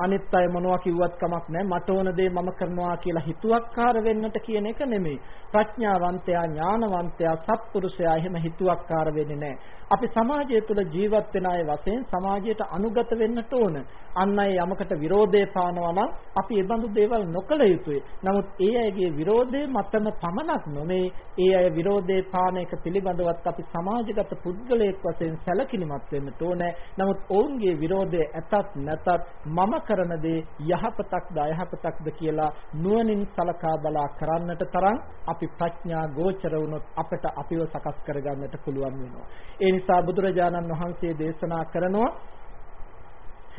අනිත් අය මොනවා කිව්වත් කමක් නැහැ මට ඕන දේ මම කරනවා කියලා හිතුවක්කාර වෙන්නට කියන එක නෙමෙයි ප්‍රඥාවන්තයා ඥානවන්තයා සත්පුරුෂයා එහෙම හිතුවක්කාර වෙන්නේ නැහැ අපි සමාජය තුළ ජීවත් වෙන අය වශයෙන් සමාජයට අනුගත වෙන්නට ඕන. අන් අය යමකට විරෝධය පානවා නම් අපි ඒ බඳු දේවල් නොකළ යුතුයි. නමුත් ඒ අයගේ විරෝධය මතම පමණක් නොමේ ඒ අය විරෝධය පාන එක පිළිබඳවත් අපි සමාජගත පුද්ගලයෙක් වශයෙන් සැලකිලිමත් වෙන්නට ඕන. නමුත් ඔවුන්ගේ විරෝධය ඇතත් නැතත් මම කරන දේ යහපතක්ද අයහපතක්ද කියලා නුවණින් සලකා බලා කරන්නට තරම් අපි ප්‍රඥා ගෝචර වුණොත් අපට අපිව සකස් කරගන්නට පුළුවන් වෙනවා. ඒ නිසා බුදුරජාණන් වහන්සේ දේශනා කරනවා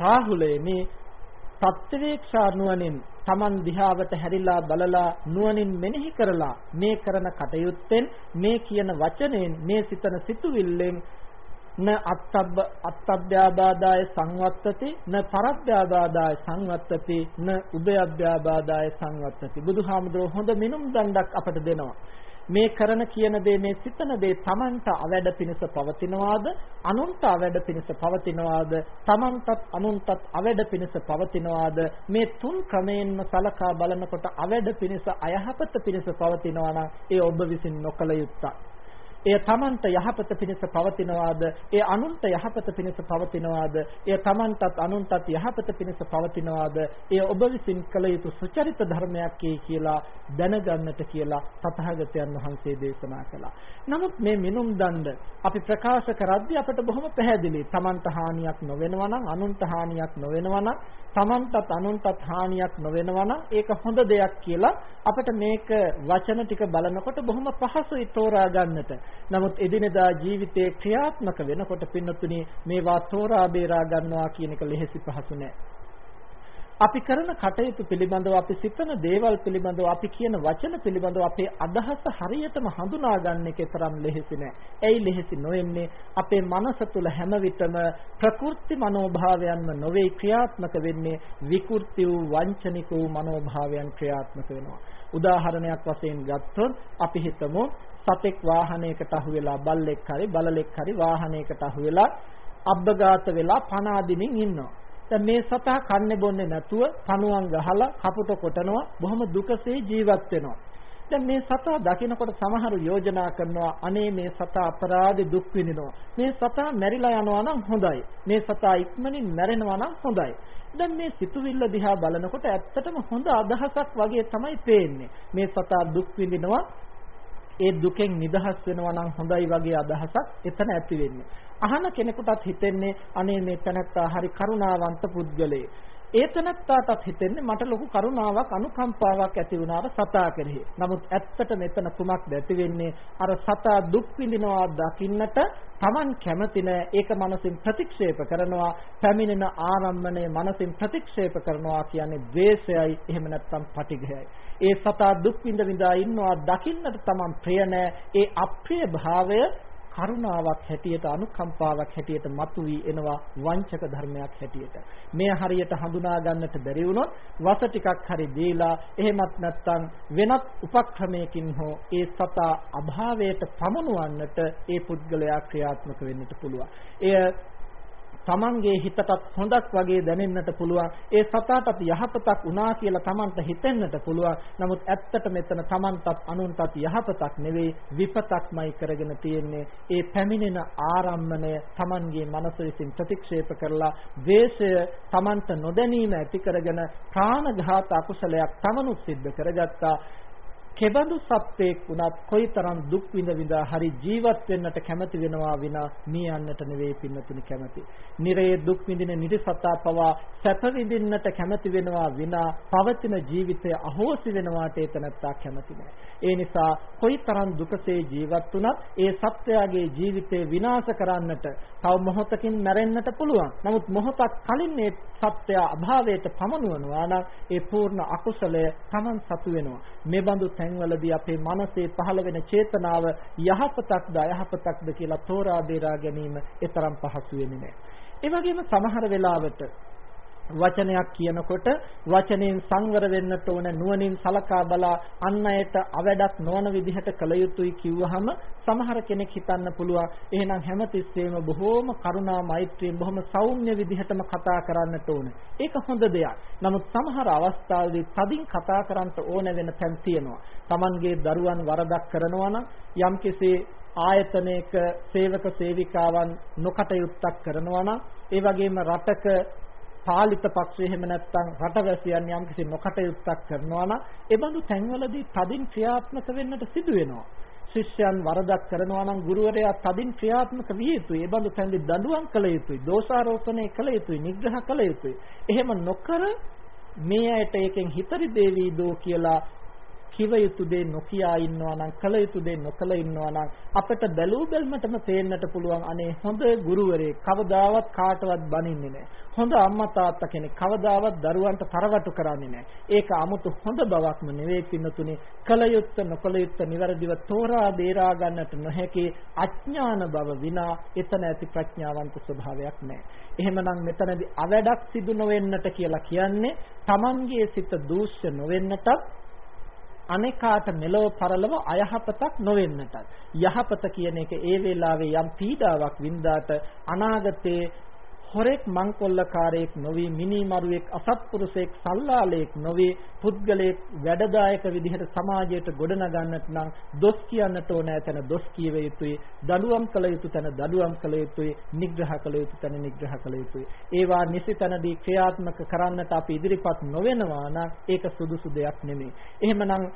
රාහුලේ මේ සත්‍යවේක්ෂා නුවණින් Taman දිහාවට හැරිලා බලලා නුවණින් මෙනෙහි කරලා මේ කරන කටයුත්තෙන් මේ කියන වචනෙන් මේ සිතන සිතුවිල්ලෙන් න අත්තබ්බ අත්තබ්බ්‍යාබාදාය සංවත්තති න පරබ්බ්‍යාබාදාය සංවත්තති න උභයබ්බ්‍යාබාදාය සංවත්තති. බුදුහාමුදුරුවෝ හොඳ මිනුම් දණ්ඩක් අපට දෙනවා. මේ කරන කියන දේ මේ සිතන දේ Tamanට අවැඩ පිණිස පවතිනවාද? අනුන්ට අවැඩ පිණිස පවතිනවාද? Tamanටත් අනුන්ටත් අවැඩ පිණිස පවතිනවාද? මේ තුන් ක්‍රමයෙන්ම සලකා බලනකොට අවැඩ පිණිස අයහපත පිණිස පවතිනවා නම් ඒ ඔබ විසින් නොකල යුත්තක්. එය තමන්ට යහපත පිණිස පවතිනවාද? එය අනුන්ට යහපත පිණිස පවතිනවාද? එය තමන්ටත් අනුන්ටත් යහපත පිණිස පවතිනවාද? එය ඔබ විසින් කළ යුතු සුචරිත ධර්මයක් කියලා දැනගන්නට කියලා තථාගතයන් වහන්සේ දේශනා කළා. නමුත් මේ මිනුම් දණ්ඩ අපි ප්‍රකාශ කරද්දී අපට බොහොම පැහැදිලි. තමන්ට හානියක් නොවෙනවා නම් අනුන්ට හානියක් නොවෙනවා නම් තමන්ටත් අනුන්ටත් හානියක් නොවෙනවා නම් ඒක හොඳ දෙයක් කියලා අපිට මේක වචන ටික බලනකොට බොහොම පහසුයි තෝරා ගන්නට. නමුත් එදිනෙදා ජීවිතයේ ක්‍රියාත්මක වෙනකොට පින්නතුනි මේවා තෝරා බේරා ගන්නවා කියන එක ලෙහෙසි පහසු නෑ. අපි කරන කටයුතු පිළිබඳව අපි සිතන දේවල් පිළිබඳව අපි කියන වචන පිළිබඳව අපේ අදහස හරියටම හඳුනා ගන්න එකේ තරම් ලෙහෙසි නෑ. ඇයි ලෙහෙසි නොවෙන්නේ? අපේ මනස තුල හැම විටම ප්‍රකෘති මනෝභාවයන්ම නොවේ ක්‍රියාත්මක වෙන්නේ විකෘති වූ වංචනික වූ මනෝභාවයන් ක්‍රියාත්මක වෙනවා. උදාහරණයක් වශයෙන් ගත්තොත් අපි හිතමු සතෙක් වාහනයකට අහු වෙලා බල්ලෙක් හරි බලලෙක් හරි වාහනයකට අහු වෙලා අබ්බගාත වෙලා පණ අදිමින් ඉන්නවා. දැන් මේ සතා කන්නේ බොන්නේ නැතුව පණුවන් ගහලා කපුට කොටනවා බොහොම දුකසේ ජීවත් වෙනවා. දැන් මේ සතා දකිනකොට සමහරු යෝජනා කරනවා අනේ මේ සතා අපරාධි දුක් විඳිනවා. මේ සතා මැරිලා යනවා නම් හොඳයි. මේ සතා ඉක්මනින් මැරෙනවා නම් හොඳයි. දැන් මේ සිතුවිල්ල දිහා බලනකොට ඇත්තටම හොඳ අදහසක් වගේ තමයි පේන්නේ. මේ සතා දුක් විඳිනවා ඒ දුකෙන් නිදහස් වෙනවා නම් හොඳයි වගේ අදහසක් එතන ඇති වෙන්නේ. අහන කෙනෙකුටත් හිතෙන්නේ අනේ මේ තැනත්තා හරි කරුණාවන්ත පුද්ගලයෙක්. ඒ තැනත්තාටත් හිතෙන්නේ මට ලොකු කරුණාවක් අනුකම්පාවක් ඇති වුණාර සතා කෙරෙහි. නමුත් ඇත්තට මෙතන කුමක්ද ඇති වෙන්නේ? අර සතා දුක් විඳිනවා දකින්නට Taman කැමති ඒක මනසින් ප්‍රතික්ෂේප කරනවා. පැමිණෙන ආරම්මණය මනසින් ප්‍රතික්ෂේප කරනවා කියන්නේ ද්වේෂයයි එහෙම නැත්නම් පටිඝයයි. ඒ සතා දුක් විඳ විඳා ඉන්නවා දකින්නට Taman ප්‍රිය ඒ අප්‍රිය භාවය කරුණාවක් හැටියට අනුකම්පාවක් හැටියට මතුවී එනවා වංචක ධර්මයක් හැටියට. මේ හරියට හඳුනා ගන්නට බැරි වුණොත් වස ටිකක් හරි දීලා එහෙමත් නැත්නම් වෙනත් උපක්‍රමයකින් හෝ ඒ සතා අභාවයට පමුණුවන්නට ඒ පුද්ගලයා ක්‍රියාත්මක වෙන්නට පුළුවන්. එය තමන්ගේ හිතටත් හොඳක් වගේ දැනෙන්නට පුළුවන්. ඒ සතාටත් යහපතක් වුණා කියලා තමන්ට හිතෙන්නට පුළුවන්. නමුත් ඇත්තට මෙතන තමන්ටත් අනුන්ටත් යහපතක් නෙවෙයි විපතක්මයි කරගෙන තියෙන්නේ. ඒ පැමිණෙන ආරම්මණය තමන්ගේ මනස විසින් ප්‍රතික්ෂේප කරලා ද්වේෂය තමන්ට නොදැනීම ඇති කරගෙන ප්‍රාණඝාත අකුසලයක් තමනුත් සිද්ධ කරගත්තා. කෙබඳු සත්වයක් වුණත් කොයිතරම් දුක් විඳ විඳා හරි ජීවත් වෙන්නට කැමති වෙනවා විනා මිය යන්නට නෙවෙයි පින්නතුනි කැමති. නිරේ දුක් විඳින නිර්සතා පවා සැප විඳින්නට කැමති වෙනවා විනා පවතින ජීවිතය අහෝසි වෙනවාට ඒතනත්තා කැමති නෑ. ඒ නිසා කොයිතරම් දුකසේ ජීවත් වුණත් ඒ සත්වයාගේ ජීවිතේ විනාශ කරන්නට තව මොහොතකින් මැරෙන්නට පුළුවන්. නමුත් මොහොතක් කලින් මේ සත්වයා අභාවයට පමනුවනවා නම් ඒ පූර්ණ අකුසලය Taman සතු වෙනවා. මේ බඳු තැන්වලදී අපේ මනසේ පහළ වෙන චේතනාව යහපතක්ද අයහපතක්ද කියලා තෝරා බේරා ගැනීම ඒතරම් පහසු වෙන්නේ නැහැ. ඒ වගේම සමහර වෙලාවට වචනයක් කියනකොට වචනෙන් සංවර වෙන්නට ඕන නුවණින් සලකා බලා අන් අයට අවඩක් නොවන විදිහට කළ යුතුයි කිව්වහම සමහර කෙනෙක් හිතන්න පුළුවන් එහෙනම් හැමතිස්සෙම බොහෝම කරුණා මෛත්‍රියෙන් බොහොම සෞම්‍ය විදිහටම කතා කරන්නට ඕන. ඒක හොඳ දෙයක්. නමුත් සමහර අවස්ථාවලදී තදින් කතා කරන්න ඕන වෙන තැන් තියෙනවා. Tamanගේ දරුවන් වරදක් කරනවා නම් යම්කිසි ආයතනයක සේවක සේවිකාවන් නොකටයුත්තක් කරනවා නම් ඒ වගේම රටක පාලිත පක්ෂය එහෙම නැත්නම් රටවැසියන් යම්කිසි නොකටයුත්තක් කරනවා නම් ඒ බඳු තැන්වලදී තදින් ක්‍රියාත්මක වෙන්නට සිදු වෙනවා. ශිෂ්‍යයන් වරදක් කරනවා නම් ගුරුවරයා තදින් ක්‍රියාත්මක විය යුතුයි. ඒ බඳු තැන්දී දඬුවම් කළ යුතුයි. දෝෂාරෝපණය කළ යුතුයි. නිග්‍රහ කළ යුතුයි. එහෙම නොකර මේ ඇයට ඒකෙන් හිතරි දේවි දෝ කියලා කිව යුතු දේ නොකියා ඉන්නවා නම් කළ යුතු දේ නොකළ ඉන්නවා නම් අපට බැලූ බැල්මටම පේන්නට පුළුවන් අනේ හොඳ ගුරුවරයෙක් කවදාවත් කාටවත් බනින්නේ නැහැ. හොඳ අම්මා තාත්තා කෙනෙක් කවදාවත් දරුවන්ට තරවටු කරන්නේ නැහැ. ඒක 아무තු හොඳ බවක්ම නෙවෙයි පින්නතුනේ. කළ යුත්ත නොකළ යුත්ත નિවරදිව තෝරා දේරා ගන්නට නොහැකි අඥාන බව විනා එතන ඇති ප්‍රඥාවන්ත ස්වභාවයක් නැහැ. එහෙමනම් මෙතනදී අවඩක් සිදු නොවෙන්නට කියලා කියන්නේ Tamanගේ සිත දූෂ්‍ය නොවෙන්නටත් අනේකාට මෙලව පරලව අයහපතක් නොවෙන්නට යහපත කියන එක ඒ වෙලාවේ යම් පීඩාවක් වින්දාට අනාගතයේ හොරෙක් මංකොල්ලකාරයෙක් නොවි මිනිමරුවෙක් අසත්පුරුෂයෙක් සල්ලාලයෙක් නොවි පුද්ගලයෙක් වැඩදායක විදිහට සමාජයට ගොඩනගන්නට නම් දොස් කියන්නට ඕන තැන දොස් කියව යුතුයි. දඩුවම් කළ යුතු තැන දඩුවම් කළ යුතුයි. නිග්‍රහ කළ යුතු තැන නිග්‍රහ කළ යුතුයි. ඒවා නිසි තැනදී ක්‍රියාත්මක කරන්නට අපි ඉදිරිපත් නොවෙනවා නම් ඒක සුදුසු දෙයක් නෙමෙයි. එහෙමනම්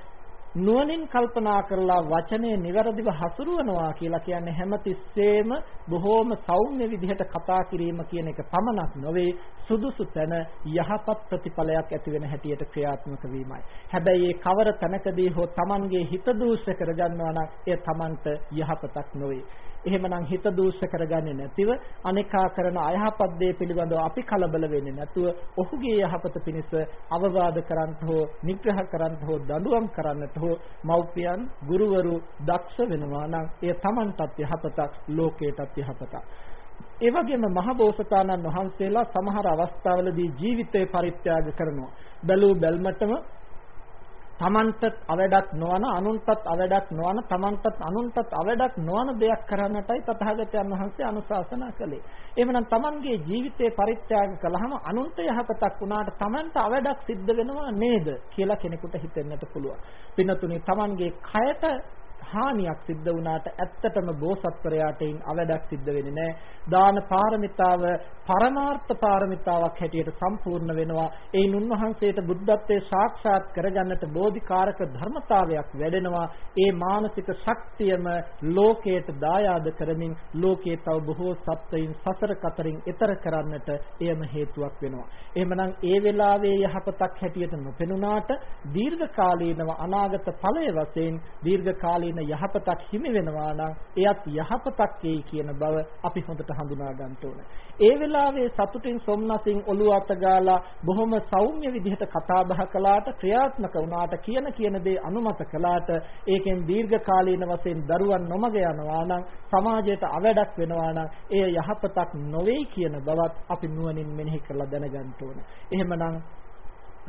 නුවණින් කල්පනා කරලා වචනේ નિවරදිව හසුරුවනවා කියලා කියන්නේ හැමතිස්සෙම බොහෝම සෞම්‍ය විදිහට කතා කිරීම කියන එක පමණක් නොවේ සුදුසු තැන යහපත් ප්‍රතිඵලයක් ඇති වෙන හැටියට ක්‍රියාත්මක වීමයි. හැබැයි ඒ කවර තැනකදී හෝ Tamanගේ හිත දූෂ්‍ය කරගන්නවා නම් එය Tamanට යහපතක් නොවේ. එහෙමනම් හිත දූෂ්‍ය කරගන්නේ නැතිව අනේකා කරන අයහපත් දේ පිළිබඳව අපි කලබල වෙන්නේ නැතුව ඔහුගේ යහපත පිණිස අවවාද කරන්නට හෝ නිග්‍රහ කරන්නට හෝ දඬුවම් කරන්නට හෝ මව්පියන් ගුරුවරු දක්ෂ වෙනවා නම් එය Tamanටත් යහපතක් ලෝකයටත් යහපතක්. ඒ වගේම මහබෝසතාණන් වහන්සේලා සමහර අවස්ථාවලදී ජීවිතේ පරිත්‍යාග කරනවා. බැලූ බැල්මටම තමන්ටත් අවඩක් නොවන අනුන්ටත් අවඩක් නොවන තමන්ටත් අනුන්ටත් අවඩක් නොවන දෙයක් කරන්නටයි තථාගතයන් වහන්සේ අනුශාසනා කළේ. එහෙමනම් තමන්ගේ ජීවිතේ පරිත්‍යාග කළාම අනුන්ට යහපතක් වුණාට තමන්ට අවඩක් සිද්ධ වෙනවා නේද කියලා කෙනෙකුට හිතෙන්නට පුළුවන්. පින්නතුනි තමන්ගේ කයට හානියක් සිද්ධ වුණාට ඇත්තටම බෝසත්වරයාට ඉන් අවඩක් සිද්ධ වෙන්නේ නැහැ. දාන පාරමිතාව පරමාර්ථ පාරමිතාවක් හැටියට සම්පූර්ණ වෙනවා. ඒන් උන්වහන්සේට බුද්ධත්වයේ සාක්ෂාත් කරගන්නට බෝධිකාරක ධර්මතාවයක් වැඩෙනවා. ඒ මානසික ශක්තියම ලෝකයට දායාද කරමින් ලෝකයේ තව බොහෝ සත්වයින් සසර කතරින් එතර කරන්නට එයම හේතුවක් වෙනවා. එහෙමනම් ඒ වෙලාවේ යහපතක් හැටියට නොපෙනුනාට දීර්ඝ කාලීනව අනාගත ඵලයේ වශයෙන් දීර්ඝ කාලීන කියන යහපතක් හිමි වෙනවා නම් එයත් යහපතක් එයි කියන බව අපි හොඳට හඳුනා ගන්න ඕන. ඒ වෙලාවේ සතුටින් සොම්නසින් ඔළුව අතගාලා බොහොම සෞම්‍ය විදිහට කතා බහ කළාට ක්‍රියාත්මක වුණාට කියන කියන දේ අනුමත කළාට ඒකෙන් දීර්ඝ කාලීන වශයෙන් දරුවන් නොමග යනවා නම් සමාජයට අවඩක් වෙනවා නම් එය යහපතක් නොවේයි කියන බවත් අපි නුවණින් මෙනෙහි කරලා දැනගන්න ඕන. එහෙමනම්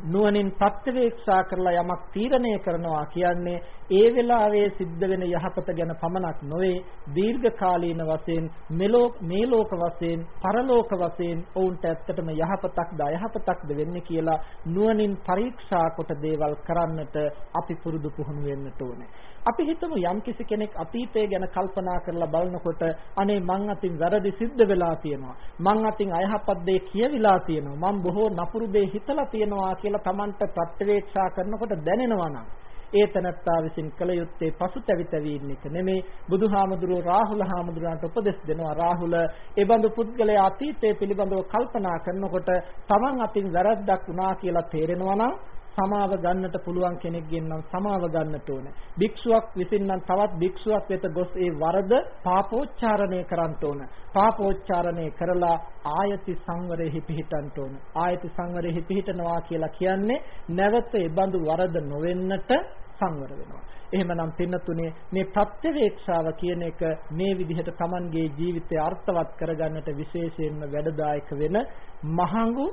නුවණින් ප්‍රත්‍යවේක්ෂා කරලා යමක් තීරණය කරනවා කියන්නේ ඒ වෙලාවේ සිද්ධ වෙන යහපත ගැන පමණක් නොවේ දීර්ඝ කාලීන වශයෙන් මෙලෝ මේ ලෝක වශයෙන් පරලෝක වශයෙන් ඔවුන්ට ඇත්තටම යහපතක්ද අයහපතක්ද වෙන්නේ කියලා නුවණින් පරීක්ෂා කොට දේවල් කරන්නට අපි පුරුදු පුහුණු වෙන්නට ඕනේ. අපි හිතමු යම්කිසි කෙනෙක් අතීතය ගැන කල්පනා කරලා බලනකොට අනේ මං අතින් වැරදි සිද්ධ වෙලා තියෙනවා. මං අතින් අයහපත් දේ කියවිලා තියෙනවා. මං බොහෝ නපුරු දේ හිතලා තියෙනවා කියලා Tamanට ප්‍රත්‍යවේක්ෂා කරනකොට දැනෙනවා නම් ඒ තනත්තා විසින් කළ යුත්තේ පසුතැවිතවි ඉන්න එක නෙමේ බුදුහාමුදුරුවෝ රාහුල හාමුදුරන්ට උපදෙස් දෙනවා රාහුල ඒ බඳු පුද්ගලයා අතීතයේ පිළිබඳව කල්පනා කරනකොට Taman අතින් වැරද්දක් වුණා කියලා තේරෙනවා නම් සමාව ගන්නට පුළුවන් කෙනෙක්ගෙන් නම් සමාව ගන්නට ඕන. භික්ෂුවක් විසින් නම් තවත් භික්ෂුවක් වෙත ගොස් ඒ වරද පාපෝච්චාරණය කරන්න ඕන. පාපෝච්චාරණය කරලා ආයති සංවරෙහි පිහිටන්ට ඕන. ආයති සංවරෙහි පිහිටනවා කියලා කියන්නේ නැවත ඒ බඳු වරද නොවෙන්නට සංවර වෙනවා. එහෙමනම් පින්නතුනේ මේ ප්‍රත්‍යවේක්ෂාව කියන එක මේ විදිහට Tamanගේ ජීවිතය අර්ථවත් කරගන්නට විශේෂයෙන්ම වැඩදායක වෙන මහඟු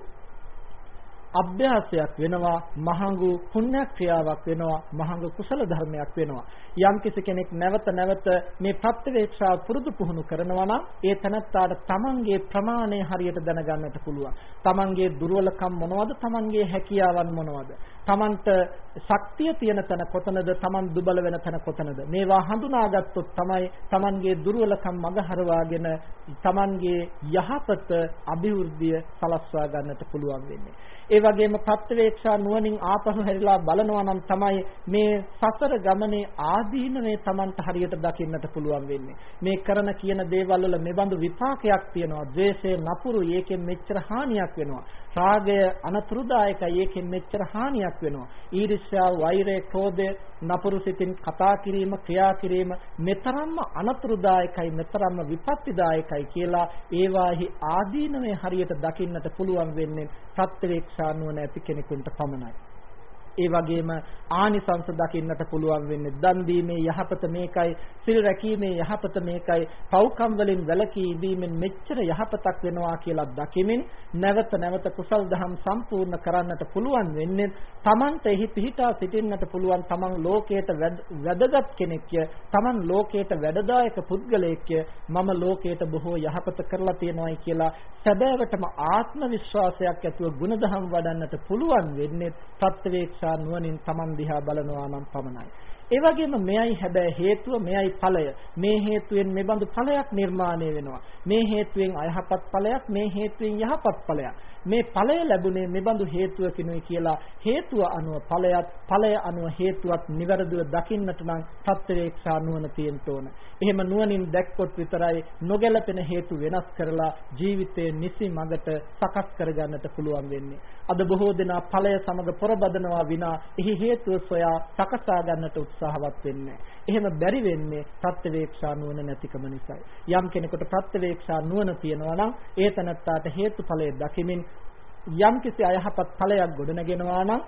අභ්‍යාසයක් වෙනවා මහඟු පුණ්‍ය ක්‍රියාවක් වෙනවා මහඟු කුසල ධර්මයක් වෙනවා. යම් කෙනෙක් නැවත නැවත මේ ප්‍රත්‍යවේක්ෂාව පුරුදු පුහුණු කරනවා නම් ඒ තනත්තාට තමන්ගේ ප්‍රමාණය හරියට දැනගන්නට පුළුවන්. තමන්ගේ දුර්වලකම් මොනවද? තමන්ගේ හැකියාවන් මොනවද? තමන්ට ශක්තිය තියෙන තැන කොතනද තමන් දුබල වෙන තැන කොතනද මේවා හඳුනාගත්තොත් තමයි තමන්ගේ දුර්වලකම් මගහරවාගෙන තමන්ගේ යහපත අභිවෘද්ධිය සලස්වා ගන්නට පුළුවන් වෙන්නේ ඒ වගේම ප්‍රත්‍යවේක්ෂා නුවණින් ආපහු හැරිලා බලනවා නම් තමයි මේ සසර ගමනේ ආදීනවේ Tamanට හරියට දකින්නට පුළුවන් වෙන්නේ. මේ කරන කියන දේවල් වල මෙබඳු විපාකයක් තියෙනවා. ද්වේෂය නපුරු ඒකෙන් මෙච්චර හානියක් වෙනවා. රාගය අනතුරුදායකයි ඒකෙන් මෙච්චර හානියක් වෙනවා. ඊර්ෂ්‍යාව, වෛරය, ක්‍රෝධය නපුරු සිතින් කතා කිරීම, ක්‍රියා කිරීම මෙතරම්ම අනතුරුදායකයි, මෙතරම්ම විපත්තිදායකයි කියලා ඒවාහි ආදීනවේ හරියට දකින්නට පුළුවන් වෙන්නේ ප්‍රත්‍යවේක්ෂා නුවණ ඇති කෙනෙකුට පමණයි. ඒ වගේම ආනිසංස දකින්නට පුළුවන් වෙන්නේ. දන් දීමේ යහපත මේකයි සිල් රැකීමේ යහපත මේකයි පව්කම් වලින් වැළකී ඉඳීමෙන් මෙච්චර යහපතක් වෙනවා කියලා දකිමින් නැවත නැවත කුසල් දහම් සම්පූර්ණ කරන්නට පුළුවන් වෙන්නේ Tamante එහි පිහිටා සිටින්නට පුළුවන් Taman ලෝකයට වැදගත් කෙනෙක්ය Taman ලෝකයට වැඩදායක පුද්ගලයෙක්ය මම ලෝකයට බොහෝ යහපත කරලා තියෙනවායි කියලා සැබෑවටම ආත්ම විශ්වාසයක් ඇතුව ගුණධම් වඩන්නට පුළුවන් වෙන්නේ ප්‍රත්‍යවේක්ෂ පරීක්ෂා නුවණින් Taman දිහා බලනවා නම් පමණයි. ඒ වගේම මෙයයි හැබැයි හේතුව මෙයයි ඵලය. මේ හේතුවෙන් මේ බඳු ඵලයක් නිර්මාණය වෙනවා. මේ හේතුවෙන් අයහපත් ඵලයක්, මේ හේතුවෙන් යහපත් ඵලයක්. මේ ඵලය ලැබුණේ මෙබඳු හේතුවකිනුයි කියලා හේතුව අනුව ඵලයත් ඵලය අනුව හේතුවත් નિවරදිව දකින්නට නම් ප්‍රත්‍යවේක්ෂා නුවණ තියෙන්න ඕන. එහෙම නුවණින් දැක්කොත් විතරයි නොගැලපෙන හේතු වෙනස් කරලා ජීවිතයේ නිසි මඟට සකස් කරගන්නට පුළුවන් වෙන්නේ. අද බොහෝ දෙනා ඵලය සමග පොරබදනවා විනා එහි හේතුව සොයා සකසා ගන්නට උත්සාහවත් වෙන්නේ. එහෙම බැරි වෙන්නේ ප්‍රත්‍යවේක්ෂා නුවණ නැතිකම නිසායි. යම් කෙනෙකුට ප්‍රත්‍යවේක්ෂා නුවණ තියෙනවා නම් ඒ තනත්තාට හේතුඵලයේ දකිමින් යම් කිසි අයහපත් ඵලයක් ගොඩනගෙනවා නම්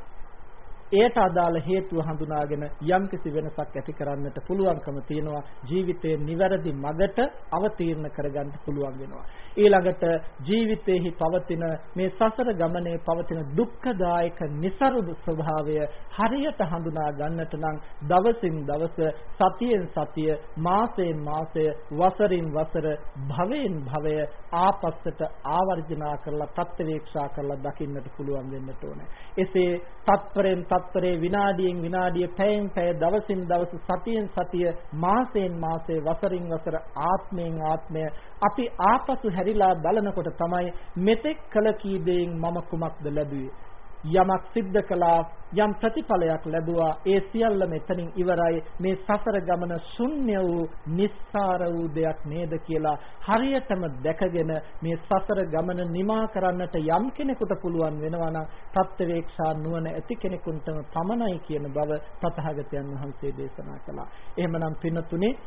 එයට අදාළ හේතුව හඳුනාගෙන යම්කිසි වෙනසක් ඇති කරන්නට පුළුවන්කම තියෙනවා. ජීවිතයේ නිවැරදි මගට අවතීර්ණ කරගන්න පුළුවන් වෙනවා. ඊළඟට ජීවිතයේහි පවතින මේ සසර ගමනේ පවතින දුක්ඛදායක નિසරුදු ස්වභාවය හරියට හඳුනා ගන්නට නම් දවසින් දවස සතියෙන් සතිය මාසයෙන් මාසය වසරින් වසර භවයෙන් භවය ආපස්සට ආවර්ජනා කරලා ප්‍රත්‍යවේක්ෂා කරලා දකින්නට පුළුවන් වෙන්නට ඕනේ. එසේ තත්පරෙන් තත්පරේ විනාඩියෙන් විනාඩිය පැයෙන් පැය දවසින් දවස සතියෙන් සතිය මාසයෙන් මාසය වසරින් වසර ආත්මයෙන් ආත්මය. අපි ආපසු හැරිලා බලනකොට තමයි මෙතෙක් කල කී දෙයින් මම කුමක්ද ලැබුවේ? යමක් සිද්ධ කළා යම් ප්‍රතිඵලයක් ලැබුවා ඒ සියල්ල මෙතනින් ඉවරයි මේ සසර ගමන ශුන්‍ය වූ නිස්සාර වූ දෙයක් නේද කියලා හරියටම දැකගෙන මේ සසර ගමන නිමා කරන්නට යම් කෙනෙකුට පුළුවන් වෙනවා නම් ප්‍රත්‍යවේක්ෂා නුවණ ඇති කෙනෙකුටම පමණයි කියන බව තථාගතයන් වහන්සේ දේශනා කළා. එහෙමනම් පින්තුනේ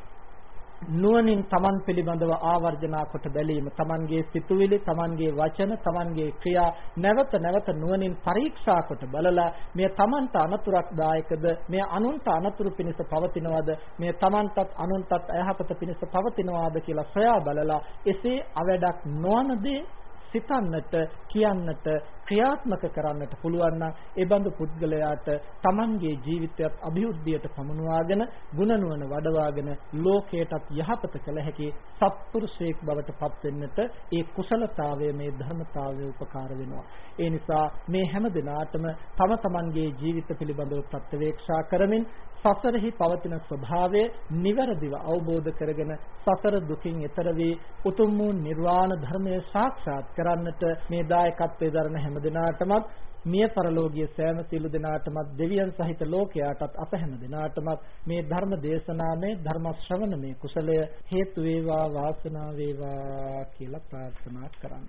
නුවණින් Taman පිළිබඳව ආවර්ජනා කොට බැලීම Tamanගේ සිතුවිලි Tamanගේ වචන Tamanගේ ක්‍රියා නැවත නැවත නුවණින් පරීක්ෂා කොට බලලා මේ Tamanට අනතුරක් දායකද? මේ අනුන්ට අනතුරු පිණිස පවතිනවද? මේ Tamanටත් අනුන්ටත් අයහපත පිණිස පවතිනවාද කියලා සොයා බලලා එසේ අවඩක් නොවන දේ සිතන්නට කියන්නට ක්‍රියාත්මක කරන්නට පුළුවන් නම් ඒ බඳු පුද්ගලයාට Tamanගේ ජීවිතයත් અભිවෘද්ධියට පමුණවාගෙන ගුණ නුවණ වඩවාගෙන ලෝකයටත් යහපත කළ හැකි සත්පුරුෂයෙක් බවට පත් වෙන්නට ඒ කුසලතාවය මේ ධර්මතාවය උපකාර වෙනවා. ඒ නිසා මේ හැම දිනාටම තම තමන්ගේ ජීවිත පිළිබඳව ප්‍රත්‍යවේක්ෂා කරමින් සසරෙහි පවතින ස්වභාවය නිවැරදිව අවබෝධ කරගෙන සසර දුකින් එතර වී උතුම් වූ නිර්වාණ ධර්මය සාක්ෂාත් කරන්නට මේ දායකත්වයේ දරන හැම දෙනාටමත් මිය පරලෝකීය සෑම සියලු දෙනාටමත් දෙවියන් සහිත ලෝකයාටත් අප හැම දෙනාටමත් මේ ධර්ම දේශනාවේ ධර්ම ශ්‍රවණමේ කුසලය හේතු වේවා වාසනාව වේවා කියලා ප්‍රාර්ථනා කරන්න.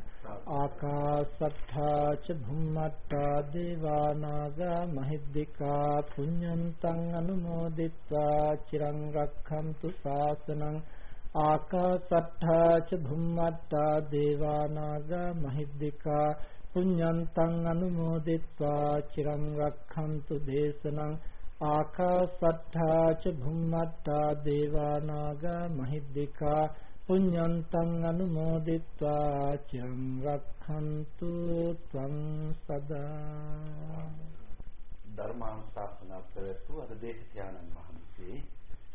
ආකාසත්තා ච භුම්මත්තා දේවා නාග මහිද්దికා පුඤ්ඤන්තං අනුමෝදිත්වා චිරං රක්ඛන්තු ශාසනං ආකාසත්තා ච භුම්මත්තා දේවා නාග මහිද්దికා පුඤ්ඤන්තං අනුමෝදිත්වා චිරං රක්ඛන්තු දේශනං ආකාසට්ඨා ච භුම්මට්ඨා දේවා නාග මහිද්దికා පුඤ්ඤන්තං අනුමෝදිත්වා චිරං රක්ඛන්තු ත්වං සදා ධර්මානුශාසනා ප්‍රවතු අද දේශිකානන් වහන්සේ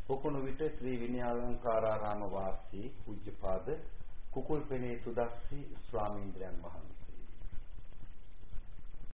පොකුණු විට ශ්‍රී විනයාලංකාරාරාම වාසී පූජ්‍යපාද කුකුල්පෙනේ සුදස්සි ස්වාමීන්ද්‍රයන් වහන්සේ